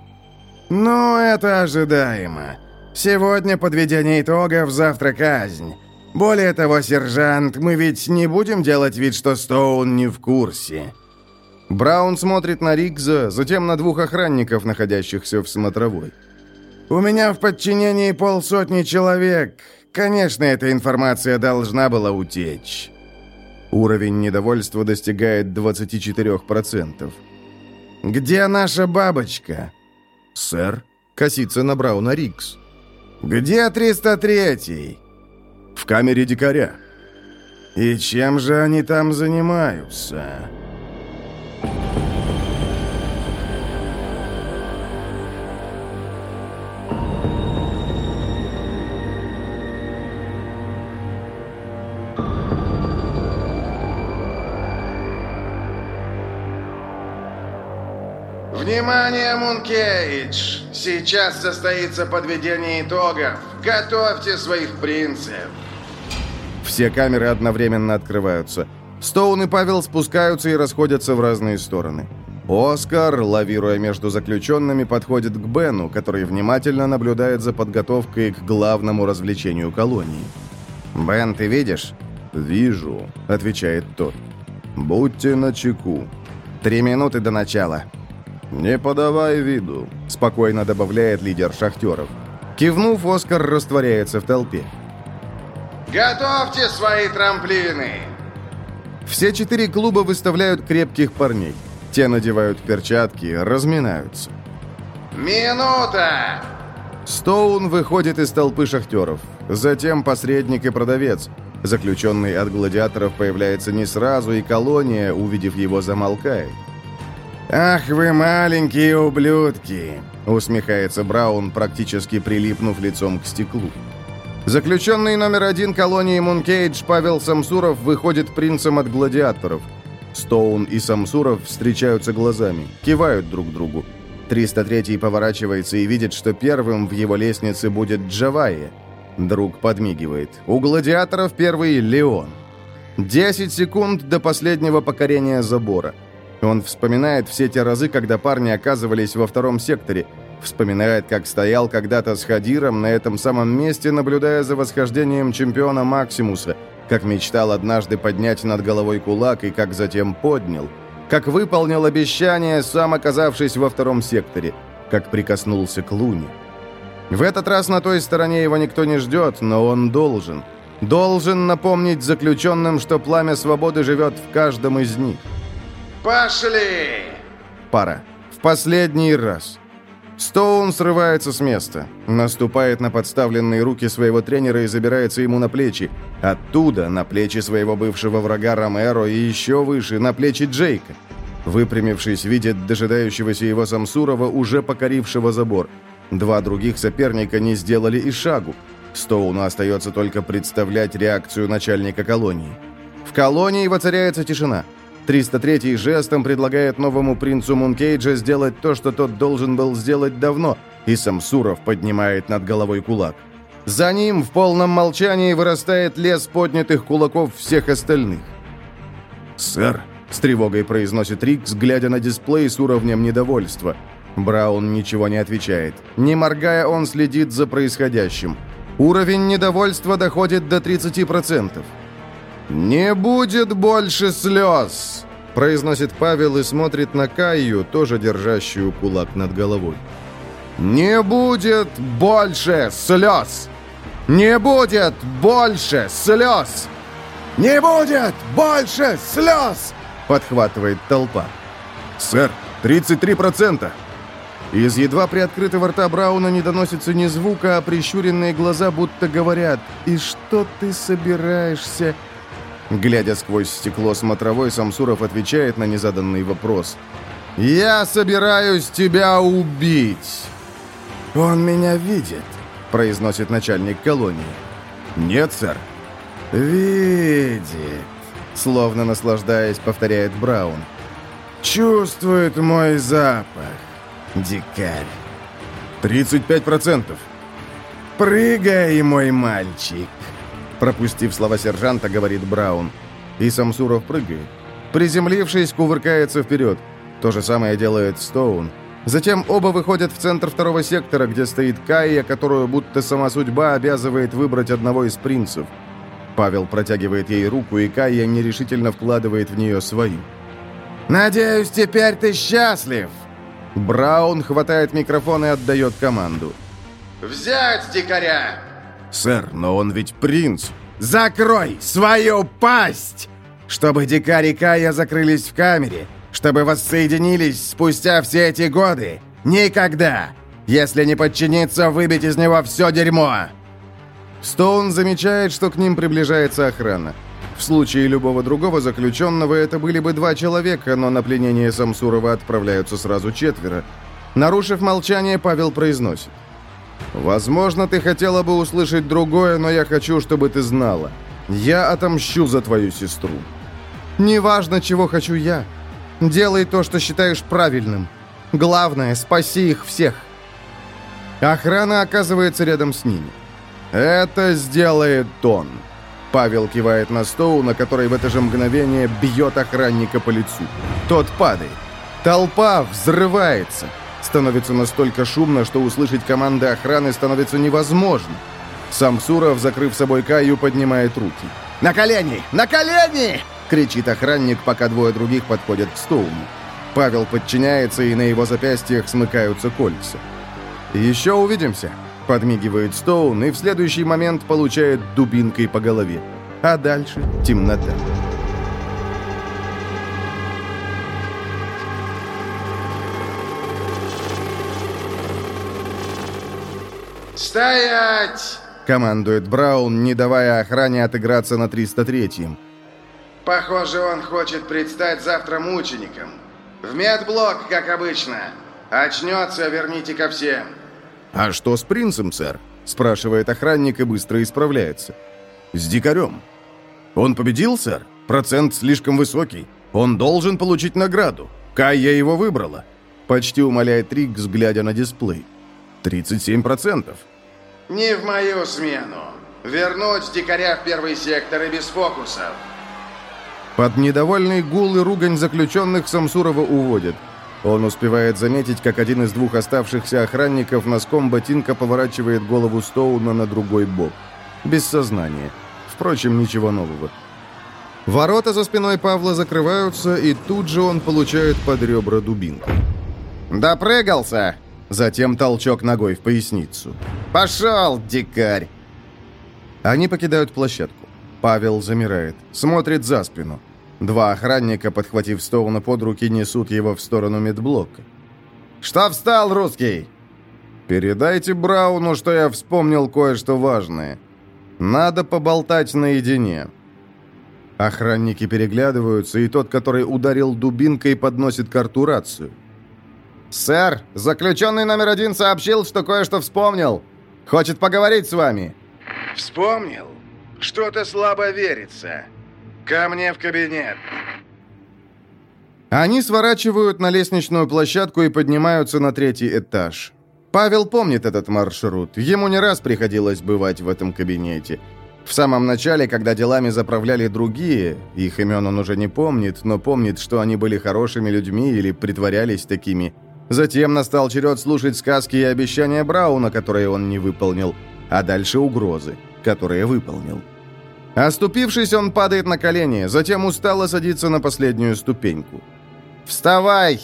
«Ну, это ожидаемо. Сегодня подведение итогов, завтра казнь. Более того, сержант, мы ведь не будем делать вид, что Стоун не в курсе». Браун смотрит на Ригза, затем на двух охранников, находящихся в смотровой. «У меня в подчинении полсотни человек. Конечно, эта информация должна была утечь. Уровень недовольства достигает 24%. «Где наша бабочка?» «Сэр?» — косится на Брауна Рикс. «Где 303-й?» «В камере дикаря». «И чем же они там занимаются?» Внимание, Мункейдж! Сейчас состоится подведение итогов. Готовьте своих принцев. Все камеры одновременно открываются. Стоун и Павел спускаются и расходятся в разные стороны. Оскар, лавируя между заключенными, подходит к Бену, который внимательно наблюдает за подготовкой к главному развлечению колонии. «Бен, ты видишь?» «Вижу», — отвечает тот. «Будьте начеку». «Три минуты до начала». «Не подавай виду», — спокойно добавляет лидер шахтеров. Кивнув, Оскар растворяется в толпе. «Готовьте свои трамплины!» Все четыре клуба выставляют крепких парней. Те надевают перчатки, разминаются. «Минута!» Стоун выходит из толпы шахтеров. Затем посредник и продавец. Заключенный от гладиаторов появляется не сразу, и колония, увидев его, замолкает. «Ах вы маленькие ублюдки!» усмехается Браун, практически прилипнув лицом к стеклу. Заключенный номер один колонии Мункейдж Павел Самсуров выходит принцем от гладиаторов. Стоун и Самсуров встречаются глазами, кивают друг другу. 303-й поворачивается и видит, что первым в его лестнице будет Джавайя. Друг подмигивает. У гладиаторов первый Леон. 10 секунд до последнего покорения забора. Он вспоминает все те разы, когда парни оказывались во втором секторе. Вспоминает, как стоял когда-то с Хадиром на этом самом месте, наблюдая за восхождением чемпиона Максимуса, как мечтал однажды поднять над головой кулак и как затем поднял. Как выполнил обещание, сам оказавшись во втором секторе. Как прикоснулся к Луне. В этот раз на той стороне его никто не ждет, но он должен. Должен напомнить заключенным, что пламя свободы живет в каждом из них. «Пошли!» Пора. В последний раз. Стоун срывается с места, наступает на подставленные руки своего тренера и забирается ему на плечи. Оттуда на плечи своего бывшего врага Ромеро и еще выше на плечи Джейка. Выпрямившись, видит дожидающегося его Самсурова, уже покорившего забор. Два других соперника не сделали и шагу. Стоуну остается только представлять реакцию начальника колонии. В колонии воцаряется тишина. 303-й жестом предлагает новому принцу Мункейджа сделать то, что тот должен был сделать давно, и Самсуров поднимает над головой кулак. За ним в полном молчании вырастает лес поднятых кулаков всех остальных. «Сэр», — с тревогой произносит Рикс, глядя на дисплей с уровнем недовольства. Браун ничего не отвечает. Не моргая, он следит за происходящим. Уровень недовольства доходит до 30%. «Не будет больше слез!» произносит Павел и смотрит на Каю, тоже держащую кулак над головой. «Не будет больше слез! Не будет больше слез! Не будет больше слез!» подхватывает толпа. «Сэр, 33%!» Из едва приоткрытого рта Брауна не доносится ни звука, а прищуренные глаза будто говорят «И что ты собираешься Глядя сквозь стекло смотровой, Самсуров отвечает на незаданный вопрос. «Я собираюсь тебя убить!» «Он меня видит», — произносит начальник колонии. «Нет, сэр». «Видит», — словно наслаждаясь, повторяет Браун. «Чувствует мой запах, дикарь». «35 процентов». «Прыгай, мой мальчик». Пропустив слова сержанта, говорит Браун. И Самсуров прыгает. Приземлившись, кувыркается вперед. То же самое делает Стоун. Затем оба выходят в центр второго сектора, где стоит Кайя, которую будто сама судьба обязывает выбрать одного из принцев. Павел протягивает ей руку, и Кайя нерешительно вкладывает в нее свою. «Надеюсь, теперь ты счастлив!» Браун хватает микрофон и отдает команду. «Взять дикаря!» «Сэр, но он ведь принц!» «Закрой свою пасть!» Чтобы дикарь и Кая закрылись в камере, чтобы воссоединились спустя все эти годы. Никогда! Если не подчиниться, выбить из него все дерьмо!» Стоун замечает, что к ним приближается охрана. В случае любого другого заключенного это были бы два человека, но на пленение Самсурова отправляются сразу четверо. Нарушив молчание, Павел произносит. Возможно, ты хотела бы услышать другое, но я хочу, чтобы ты знала. Я отомщу за твою сестру. Неважно, чего хочу я. Делай то, что считаешь правильным. Главное, спаси их всех. Охрана оказывается рядом с ними. Это сделает он. Павел кивает на Стоуна, который в это же мгновение бьет охранника по лицу. Тот падает. Толпа взрывается. Становится настолько шумно, что услышать команды охраны становится невозможно. Самсуров, закрыв собой Каю, поднимает руки. «На колени! На колени!» — кричит охранник, пока двое других подходят к Стоуну. Павел подчиняется, и на его запястьях смыкаются кольца. «Еще увидимся!» — подмигивает Стоун, и в следующий момент получает дубинкой по голове. А дальше темнота. «Стоять!» — командует Браун, не давая охране отыграться на 303-м. «Похоже, он хочет предстать завтра мучеником. В медблок, как обычно. Очнется, верните ко всем». «А что с принцем, сэр?» — спрашивает охранник и быстро исправляется. «С дикарем». «Он победил, сэр? Процент слишком высокий. Он должен получить награду. Кайя его выбрала». Почти умоляет Рикс, глядя на дисплей. «37%. «Не в мою смену. Вернуть дикаря в первый сектор и без фокусов». Под недовольный гул и ругань заключенных Самсурова уводят. Он успевает заметить, как один из двух оставшихся охранников носком ботинка поворачивает голову Стоуна на другой бок. Без сознания. Впрочем, ничего нового. Ворота за спиной Павла закрываются, и тут же он получает под ребра дубинку. «Допрыгался!» Затем толчок ногой в поясницу. «Пошел, дикарь!» Они покидают площадку. Павел замирает, смотрит за спину. Два охранника, подхватив Стоуна под руки, несут его в сторону медблока. «Что встал, русский?» «Передайте Брауну, что я вспомнил кое-что важное. Надо поболтать наедине». Охранники переглядываются, и тот, который ударил дубинкой, подносит карту рацию. «Сэр, заключенный номер один сообщил, что кое-что вспомнил. Хочет поговорить с вами». «Вспомнил? Что-то слабо верится. Ко мне в кабинет». Они сворачивают на лестничную площадку и поднимаются на третий этаж. Павел помнит этот маршрут. Ему не раз приходилось бывать в этом кабинете. В самом начале, когда делами заправляли другие, их имен он уже не помнит, но помнит, что они были хорошими людьми или притворялись такими. Затем настал черед слушать сказки и обещания Брауна, которые он не выполнил, а дальше угрозы, которые выполнил. Оступившись, он падает на колени, затем устало садится на последнюю ступеньку. «Вставай!»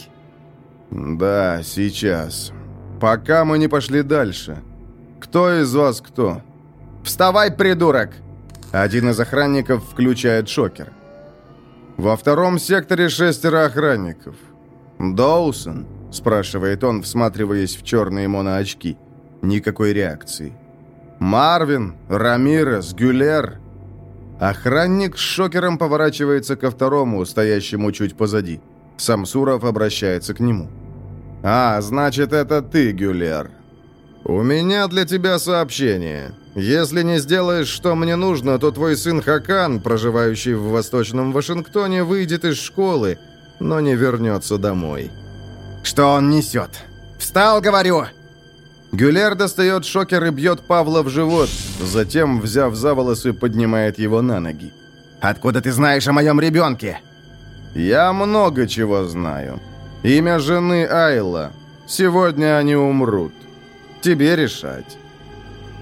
«Да, сейчас. Пока мы не пошли дальше. Кто из вас кто?» «Вставай, придурок!» Один из охранников включает шокер. Во втором секторе шестеро охранников. «Доусон?» – спрашивает он, всматриваясь в черные моноочки. Никакой реакции. «Марвин, Рамирес, Гюлер?» Охранник с шокером поворачивается ко второму, стоящему чуть позади. Самсуров обращается к нему. «А, значит, это ты, Гюлер. У меня для тебя сообщение. Если не сделаешь, что мне нужно, то твой сын Хакан, проживающий в Восточном Вашингтоне, выйдет из школы, но не вернется домой». «Что он несет? Встал, говорю!» Гюлер достает шокер и бьет Павла в живот, затем, взяв за волосы, поднимает его на ноги. «Откуда ты знаешь о моем ребенке?» «Я много чего знаю. Имя жены Айла. Сегодня они умрут. Тебе решать».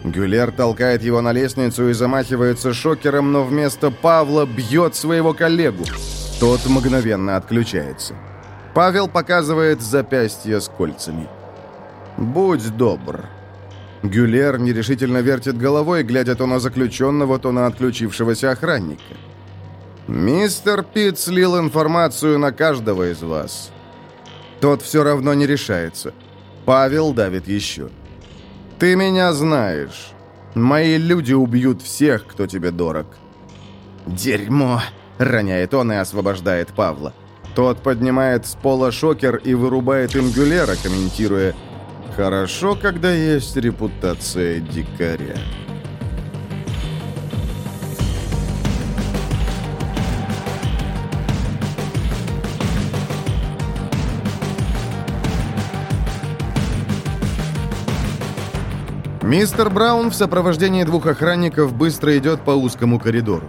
Гюлер толкает его на лестницу и замахивается шокером, но вместо Павла бьет своего коллегу. Тот мгновенно отключается. Павел показывает запястье с кольцами. «Будь добр». Гюлер нерешительно вертит головой, глядя то на заключенного, то на отключившегося охранника. «Мистер Питт слил информацию на каждого из вас». Тот все равно не решается. Павел давит еще. «Ты меня знаешь. Мои люди убьют всех, кто тебе дорог». «Дерьмо!» — роняет он и освобождает Павла. Тот поднимает с пола шокер и вырубает ингулера, комментируя «Хорошо, когда есть репутация дикаря». Мистер Браун в сопровождении двух охранников быстро идет по узкому коридору.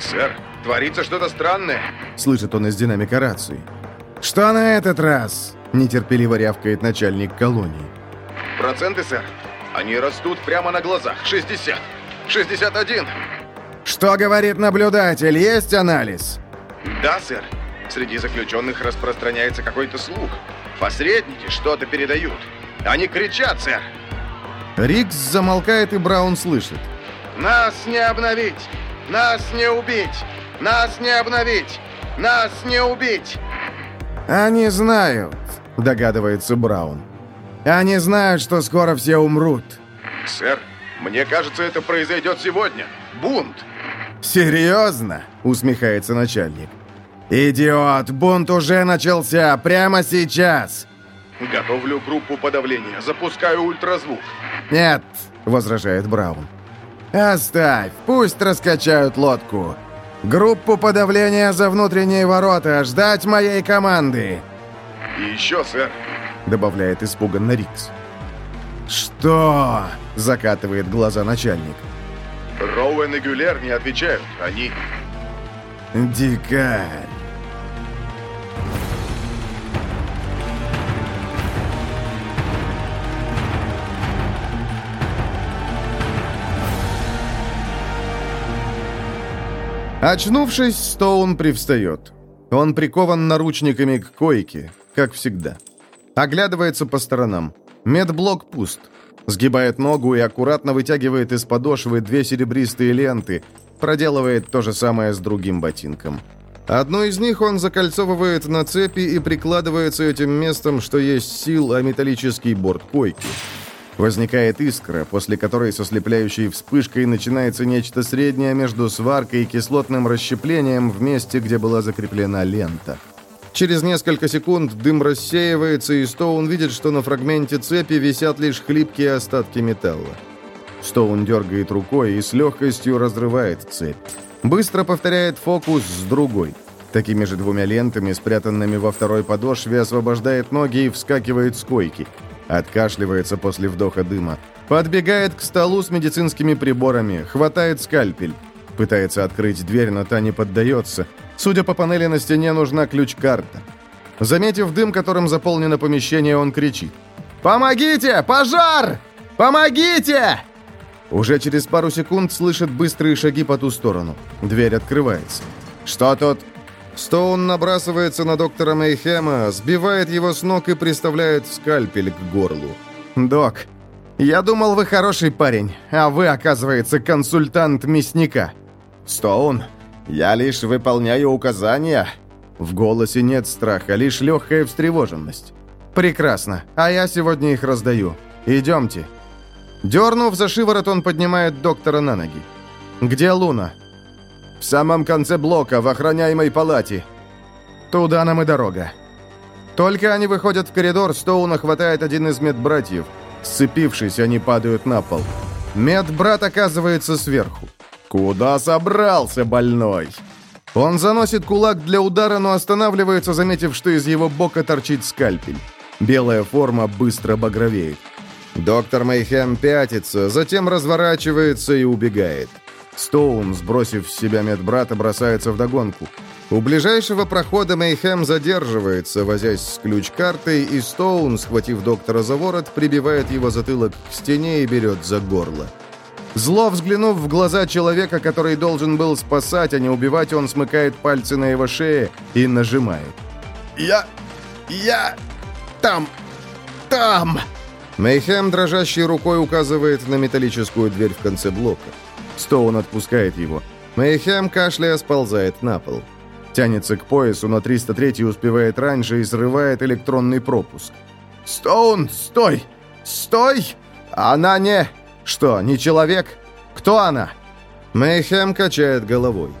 «Сэр, творится что-то странное!» Слышит он из динамика рации. «Что на этот раз?» Нетерпеливо рявкает начальник колонии. «Проценты, сэр? Они растут прямо на глазах. 60! 61!» «Что говорит наблюдатель? Есть анализ?» «Да, сэр. Среди заключенных распространяется какой-то слух. Посредники что-то передают. Они кричат, сэр!» Рикс замолкает, и Браун слышит. «Нас не обновить! Нас не убить! Нас не обновить! Нас не убить!» «Они знают», — догадывается Браун. «Они знают, что скоро все умрут». «Сэр, мне кажется, это произойдет сегодня. Бунт!» «Серьезно?» — усмехается начальник. «Идиот! Бунт уже начался! Прямо сейчас!» «Готовлю группу подавления. Запускаю ультразвук». «Нет», — возражает Браун. «Оставь, пусть раскачают лодку. Группу подавления за внутренние ворота, ждать моей команды!» «И еще, сэр», — добавляет испуганно Рикс. «Что?» — закатывает глаза начальник. «Роуэн и Гюлер не отвечают. Они...» «Дикарь!» Очнувшись, Стоун привстает. Он прикован наручниками к койке, как всегда. Оглядывается по сторонам. Медблок пуст. Сгибает ногу и аккуратно вытягивает из подошвы две серебристые ленты. Проделывает то же самое с другим ботинком. Одну из них он закольцовывает на цепи и прикладывается этим местом, что есть сил, о металлический борт койки. Возникает искра, после которой со слепляющей вспышкой начинается нечто среднее между сваркой и кислотным расщеплением в месте, где была закреплена лента. Через несколько секунд дым рассеивается, и Стоун видит, что на фрагменте цепи висят лишь хлипкие остатки металла. Стоун дергает рукой и с легкостью разрывает цепь. Быстро повторяет фокус с другой. Такими же двумя лентами, спрятанными во второй подошве, освобождает ноги и вскакивает с койки – Откашливается после вдоха дыма. Подбегает к столу с медицинскими приборами, хватает скальпель. Пытается открыть дверь, но та не поддается. Судя по панели на стене, нужна ключ-карта. Заметив дым, которым заполнено помещение, он кричит. «Помогите! Пожар! Помогите!» Уже через пару секунд слышит быстрые шаги по ту сторону. Дверь открывается. «Что тут?» Стоун набрасывается на доктора Мейхема, сбивает его с ног и приставляет скальпель к горлу. «Док, я думал, вы хороший парень, а вы, оказывается, консультант мясника». «Стоун, я лишь выполняю указания». В голосе нет страха, лишь легкая встревоженность. «Прекрасно, а я сегодня их раздаю. Идемте». Дернув за шиворот, он поднимает доктора на ноги. «Где Луна?» В самом конце блока, в охраняемой палате. Туда нам и дорога. Только они выходят в коридор, Стоуна хватает один из медбратьев. Сцепившись, они падают на пол. Медбрат оказывается сверху. «Куда собрался, больной?» Он заносит кулак для удара, но останавливается, заметив, что из его бока торчит скальпель. Белая форма быстро багровеет. Доктор Мейхем пятится, затем разворачивается и убегает. Стоун, сбросив с себя медбрата, бросается в догонку. У ближайшего прохода Мейхем задерживается, возясь с ключ-картой, и Стоун, схватив доктора за ворот, прибивает его затылок к стене и берет за горло. Зло взглянув в глаза человека, который должен был спасать, а не убивать, он смыкает пальцы на его шее и нажимает. «Я... я... там... там...» Мейхем дрожащей рукой указывает на металлическую дверь в конце блока. Стоун отпускает его. Мейхем, кашляя, сползает на пол. Тянется к поясу, но 303 успевает раньше и срывает электронный пропуск. «Стоун, стой! Стой! Она не...» «Что, не человек? Кто она?» Мейхем качает головой.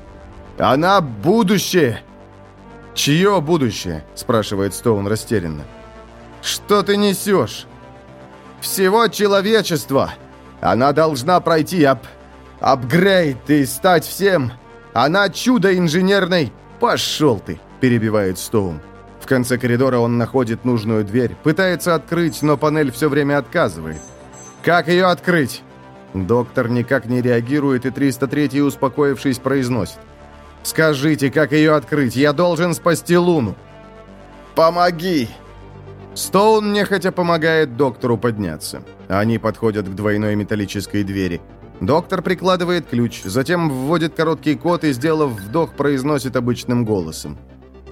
«Она будущее!» «Чье будущее?» – спрашивает Стоун растерянно. «Что ты несешь?» «Всего человечества! Она должна пройти об апгрейд и стать всем. Она чудо инженерной. Пошел ты, перебивает Стоун. В конце коридора он находит нужную дверь, пытается открыть, но панель все время отказывает. Как ее открыть?» Доктор никак не реагирует, и 303 успокоившись, произносит. «Скажите, как ее открыть? Я должен спасти Луну!» «Помоги!» Стоун нехотя помогает доктору подняться. Они подходят к двойной металлической двери. Доктор прикладывает ключ, затем вводит короткий код и, сделав вдох, произносит обычным голосом.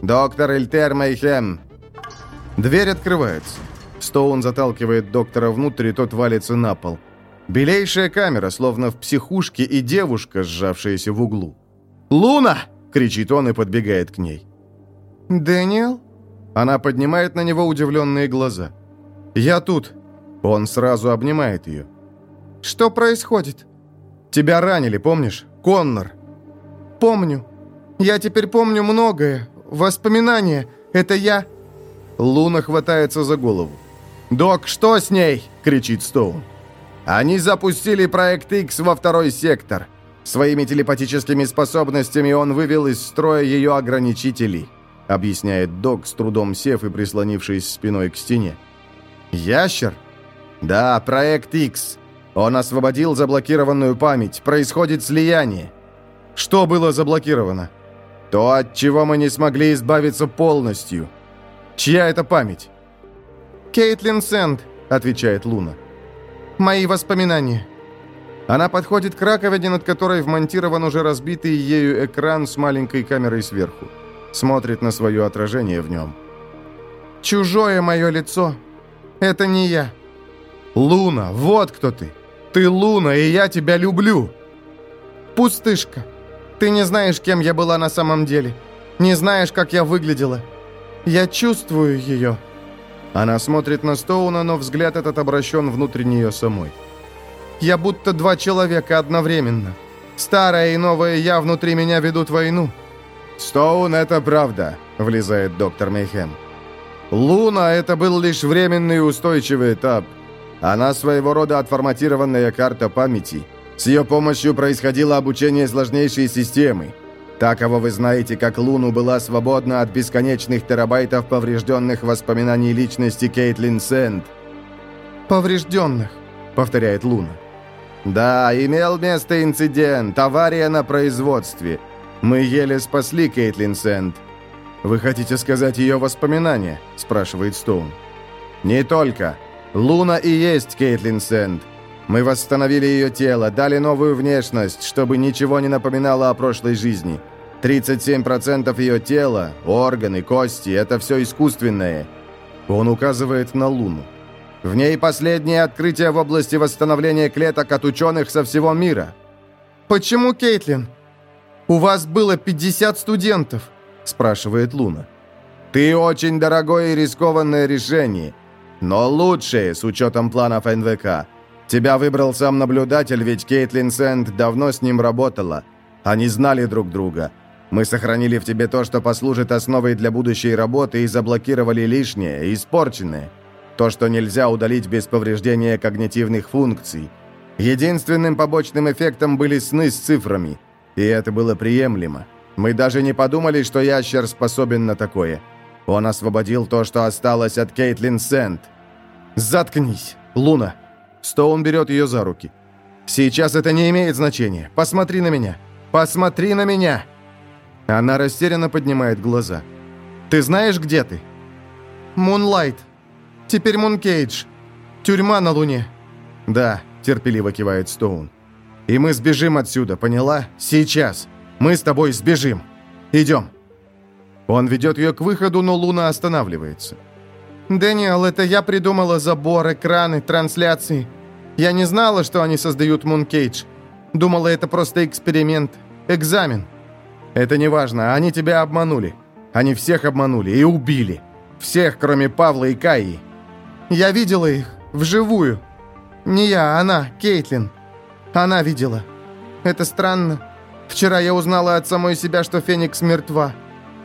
«Доктор Эльтер Мейхем!» Дверь открывается. Стоун заталкивает доктора внутрь, и тот валится на пол. Белейшая камера, словно в психушке, и девушка, сжавшаяся в углу. «Луна!» — кричит он и подбегает к ней. «Дэниел?» Она поднимает на него удивленные глаза. «Я тут». Он сразу обнимает ее. «Что происходит?» «Тебя ранили, помнишь? Коннор». «Помню. Я теперь помню многое. Воспоминания. Это я...» Луна хватается за голову. «Док, что с ней?» — кричит Стоун. «Они запустили проект X во второй сектор. Своими телепатическими способностями он вывел из строя ее ограничителей. — объясняет док, с трудом сев и прислонившись спиной к стене. «Ящер?» «Да, проект X. Он освободил заблокированную память. Происходит слияние». «Что было заблокировано?» «То, от чего мы не смогли избавиться полностью». «Чья это память?» «Кейтлин Сэнд», — отвечает Луна. «Мои воспоминания». Она подходит к раковине, над которой вмонтирован уже разбитый ею экран с маленькой камерой сверху смотрит на свое отражение в нем. «Чужое мое лицо. Это не я». «Луна, вот кто ты! Ты Луна, и я тебя люблю!» «Пустышка, ты не знаешь, кем я была на самом деле. Не знаешь, как я выглядела. Я чувствую ее». Она смотрит на Стоуна, но взгляд этот обращен внутрь нее самой. «Я будто два человека одновременно. Старая и новая я внутри меня ведут войну. «Стоун, это правда», — влезает доктор Мейхем. «Луна — это был лишь временный устойчивый этап. Она своего рода отформатированная карта памяти. С ее помощью происходило обучение сложнейшей системы. Та, кого вы знаете как Луну, была свободна от бесконечных терабайтов поврежденных воспоминаний личности Кейтлин Сэнд. «Поврежденных», — повторяет Луна. «Да, имел место инцидент, авария на производстве». Мы еле спасли Кейтлин Сэнд. Вы хотите сказать ее воспоминания? спрашивает Стоун. Не только. Луна и есть Кейтлин Сэнд. Мы восстановили ее тело, дали новую внешность, чтобы ничего не напоминало о прошлой жизни. 37% ее тела, органы, кости – это все искусственное. Он указывает на Луну. В ней последнее открытие в области восстановления клеток от ученых со всего мира. «Почему Кейтлин?» «У вас было 50 студентов», — спрашивает Луна. «Ты очень дорогое и рискованное решение, но лучшее с учетом планов НВК. Тебя выбрал сам наблюдатель, ведь Кейтлин Сэнд давно с ним работала. Они знали друг друга. Мы сохранили в тебе то, что послужит основой для будущей работы и заблокировали лишнее, испорченное. То, что нельзя удалить без повреждения когнитивных функций. Единственным побочным эффектом были сны с цифрами. И это было приемлемо. Мы даже не подумали, что ящер способен на такое. Он освободил то, что осталось от Кейтлин Сент. «Заткнись, Луна!» Стоун берет ее за руки. «Сейчас это не имеет значения. Посмотри на меня! Посмотри на меня!» Она растерянно поднимает глаза. «Ты знаешь, где ты?» «Мунлайт. Теперь Мункейдж. Тюрьма на Луне». «Да», — терпеливо кивает Стоун. И мы сбежим отсюда, поняла? Сейчас. Мы с тобой сбежим. Идем». Он ведет ее к выходу, но Луна останавливается. «Дэниел, это я придумала забор, экраны, трансляции. Я не знала, что они создают Мункейдж. Думала, это просто эксперимент, экзамен. Это не важно, они тебя обманули. Они всех обманули и убили. Всех, кроме Павла и Каи. Я видела их, вживую. Не я, она, Кейтлин. Она видела. Это странно. Вчера я узнала от самой себя, что Феникс мертва.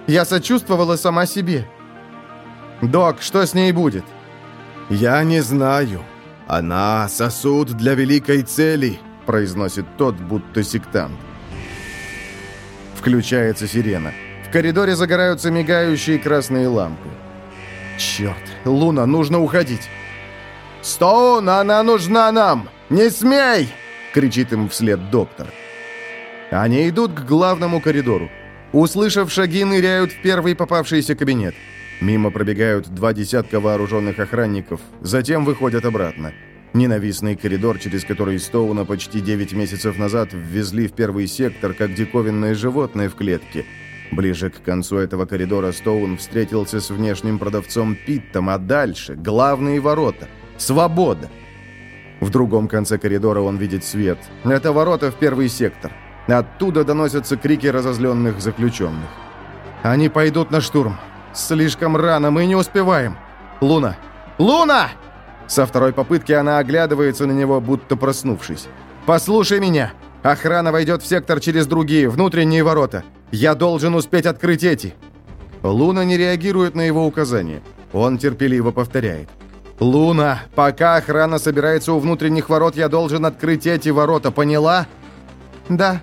Я сочувствовала сама себе. «Док, что с ней будет?» «Я не знаю. Она сосуд для великой цели», произносит тот, будто сектант. Включается сирена. В коридоре загораются мигающие красные лампы. «Черт! Луна, нужно уходить!» «Стоун, она нужна нам! Не смей!» — кричит им вслед доктор. Они идут к главному коридору. Услышав шаги, ныряют в первый попавшийся кабинет. Мимо пробегают два десятка вооруженных охранников, затем выходят обратно. Ненавистный коридор, через который Стоуна почти 9 месяцев назад ввезли в первый сектор, как диковинное животное в клетке. Ближе к концу этого коридора Стоун встретился с внешним продавцом Питтом, а дальше — главные ворота. Свобода! В другом конце коридора он видит свет. Это ворота в первый сектор. Оттуда доносятся крики разозленных заключенных. «Они пойдут на штурм. Слишком рано, мы не успеваем. Луна! Луна!» Со второй попытки она оглядывается на него, будто проснувшись. «Послушай меня! Охрана войдет в сектор через другие, внутренние ворота. Я должен успеть открыть эти!» Луна не реагирует на его указания. Он терпеливо повторяет. «Луна, пока охрана собирается у внутренних ворот, я должен открыть эти ворота, поняла?» «Да»,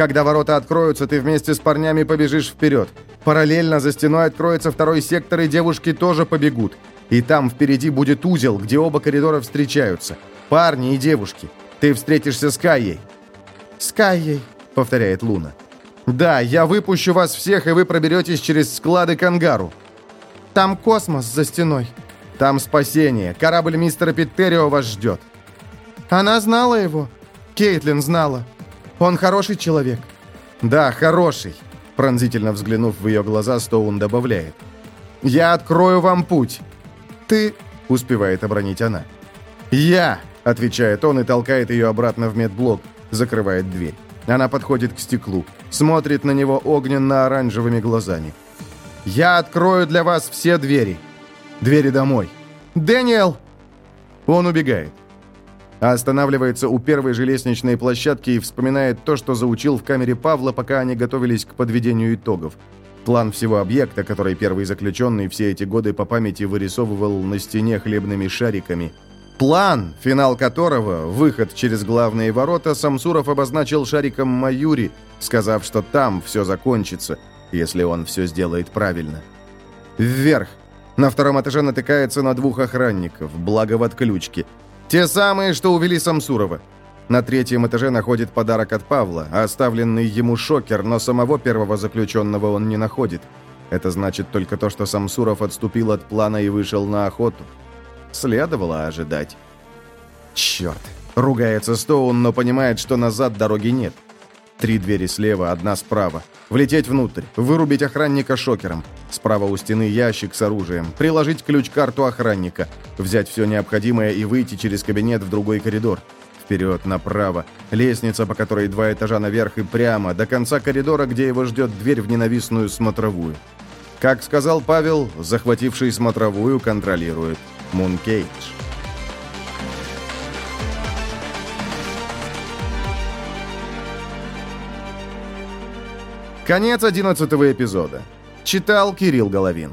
когда ворота откроются, ты вместе с парнями побежишь вперед. Параллельно за стеной откроется второй сектор, и девушки тоже побегут. И там впереди будет узел, где оба коридора встречаются. Парни и девушки. Ты встретишься с Кайей». «С Кайей», — повторяет Луна. «Да, я выпущу вас всех, и вы проберетесь через склады Кангару. Там космос за стеной. Там спасение. Корабль мистера Питтерио вас ждет». «Она знала его. Кейтлин знала. Он хороший человек». «Да, хороший», — пронзительно взглянув в ее глаза, Стоун добавляет. «Я открою вам путь». «Ты...» — успевает обронить она. «Я!» — отвечает он и толкает ее обратно в медблок, закрывает дверь. Она подходит к стеклу, смотрит на него огненно-оранжевыми глазами. «Я открою для вас все двери. Двери домой. Дэниел!» Он убегает. Останавливается у первой же лестничной площадки и вспоминает то, что заучил в камере Павла, пока они готовились к подведению итогов. План всего объекта, который первый заключенный все эти годы по памяти вырисовывал на стене хлебными шариками. План, финал которого, выход через главные ворота, Самсуров обозначил шариком Маюри, сказав, что там все закончится, если он все сделает правильно. Вверх. На втором этаже натыкается на двух охранников, благо в отключке. Те самые, что увели Самсурова. На третьем этаже находит подарок от Павла, оставленный ему шокер, но самого первого заключенного он не находит. Это значит только то, что Самсуров отступил от плана и вышел на охоту. Следовало ожидать. Черт! Ругается Стоун, но понимает, что назад дороги нет. Три двери слева, одна справа. Влететь внутрь, вырубить охранника шокером. Справа у стены ящик с оружием. Приложить ключ-карту охранника. Взять все необходимое и выйти через кабинет в другой коридор. Вперед, направо. Лестница, по которой два этажа наверх и прямо, до конца коридора, где его ждет дверь в ненавистную смотровую. Как сказал Павел, захвативший смотровую контролирует Мункейдж. Конец 11 эпизода. Читал Кирилл Головин.